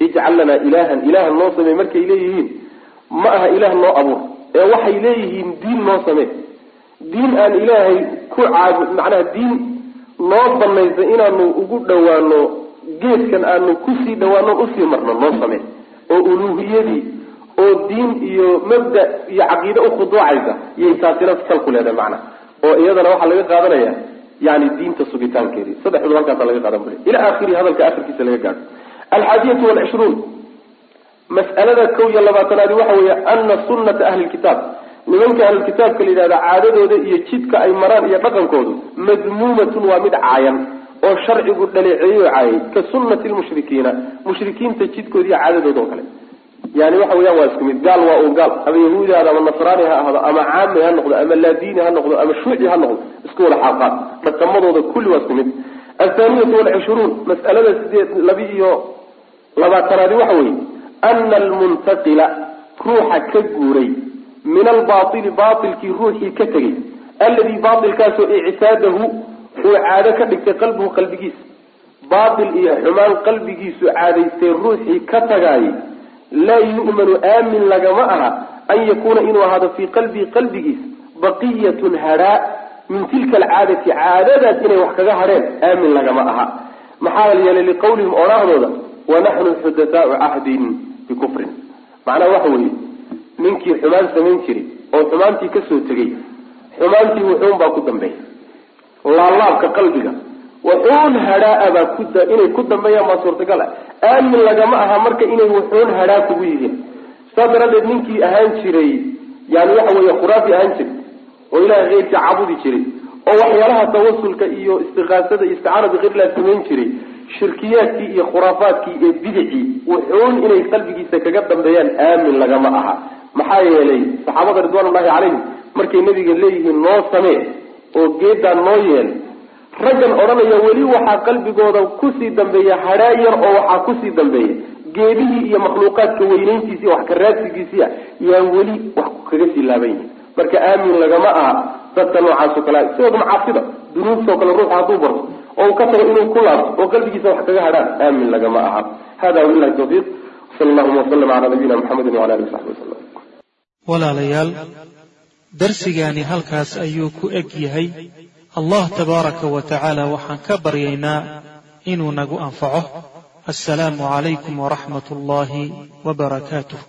ijcal lanaa ilahan ilahan noo samey markay leeyihiin ma aha ilaah noo abuur ee waxay leeyihiin diin noo samee. Diin aan ilaahay ku caabud macnaha diin noo banaysa inaanu ugu dhowaano geedkan aanu ku sii dhawaano u sii marno noo samee. Oo uluuhiyadii oo diin iyo mabda iyo caqiide ukhuduucaysa yay taasina sal ku leedahay macna. Oo iyadana waxaa laga qaadanaya yani diinta sugitaankeedii. Saddexdooda halkaasa laga qaadan buri ila aakhirihi hadalka akhirkiisa laga gaadho alxaadiyatu walcishruun mas'alada kow iyo labaatanaadi waxa weeye ana sunnata ahli lkitaab nimanka ahlulkitaabka la yidhahda caadadooda iyo jidka ay maraan iyo dhaqankoodu madmuumatun waa mid caayan oo sharcigu dhaleeceeyo caayay ka sunnati lmushrikiina mushrikiinta jidkooda iyo caadadooda oo kale yani waxa weyaan waa isku mid gaal waa un gaal ama yahuudi ama nasraani ha ahdo ama caami ha noqdo ama laadiini ha noqdo ama shuuci ha noqdo isku wada xaaqaan dhaqamadooda kulli waa isku mid athaaniyatu walcishruun mas'alada sideed labi iyo labaatanaadi waxa weeye ana almuntaqila ruuxa ka guuray min albaili baailkii ruuxii ka tegey alladii baailkaasoo ictaadahu uu caado ka dhigtay qalbuhu qalbigiisa baail iyo xumaan qalbigiisu caadaystay ruuxii ka tagaayay laa yu'manu aamin lagama aha an yakuuna inuu ahaado fii qalbii qalbigiisa baqiyatun hadhaa min tilka alcaadati caadadaas inay wax kaga hadheen aamin lagama aha. Maxaa yeelay liqawlihim odhaahdooda wanaxnu xudathaau cahdin bikufrin. Macnaha waxa weeye ninkii xumaan samayn jiray oo xumaantii ka soo tegey xumaantii wuxuun baa ku dambeeya laalaabka qalbiga wuxuun hadhaa baa ku inay ku dambeeyaan baa suurtagal ah. Aamin lagama aha marka inay wuxuun hadhaa kugu yihiin saas daraaddeed ninkii ahaan jiray yani waxa weeye khuraafi ahaan jiray oo ilahay keyrkii cabudi jiray oo waxyaalaha tawasulka iyo istiqaasada iyo isticaana bikayrillah samayn jiray shirkiyaadkii iyo khuraafaadkii iyo bidicii wuxuun inay qalbigiisa kaga dambeeyaan aamin lagama aha. Maxaa yeelay saxaabada ridwaanullahi calayhim markay nabiga leeyihiin noo samee oo geedaa noo yeel raggan odhanaya weli waxaa qalbigooda ku sii dambeeya hadhaa yar oo waxaa ku sii dambeeya. Geedihii iyo makhluuqaadka weynayntiisi wax karaadsigiisiia yaan weli wax kaga sii laaban yihiin marka aamin lagama aha dadka noocaasoo kale sidooda macaasida dunuubtao kale ruuxa hadduu barto oo uu ka tago inuu ku laabto oo qalbigiisa wax kaga hadhaan aamin lagama aha. Hada wabilahi tawfiiq. Sal allahuma wasalam calaa nabiyina muxamedi wala alihi wasaxbi wasalam walaalayaal darsigaani halkaas ayuu ku eg yahay. Allah tabaaraka wa tacaala waxaan ka baryaynaa inuu nagu anfaco. Assalaamu calaykum waraxmat ullaahi wa barakaatuh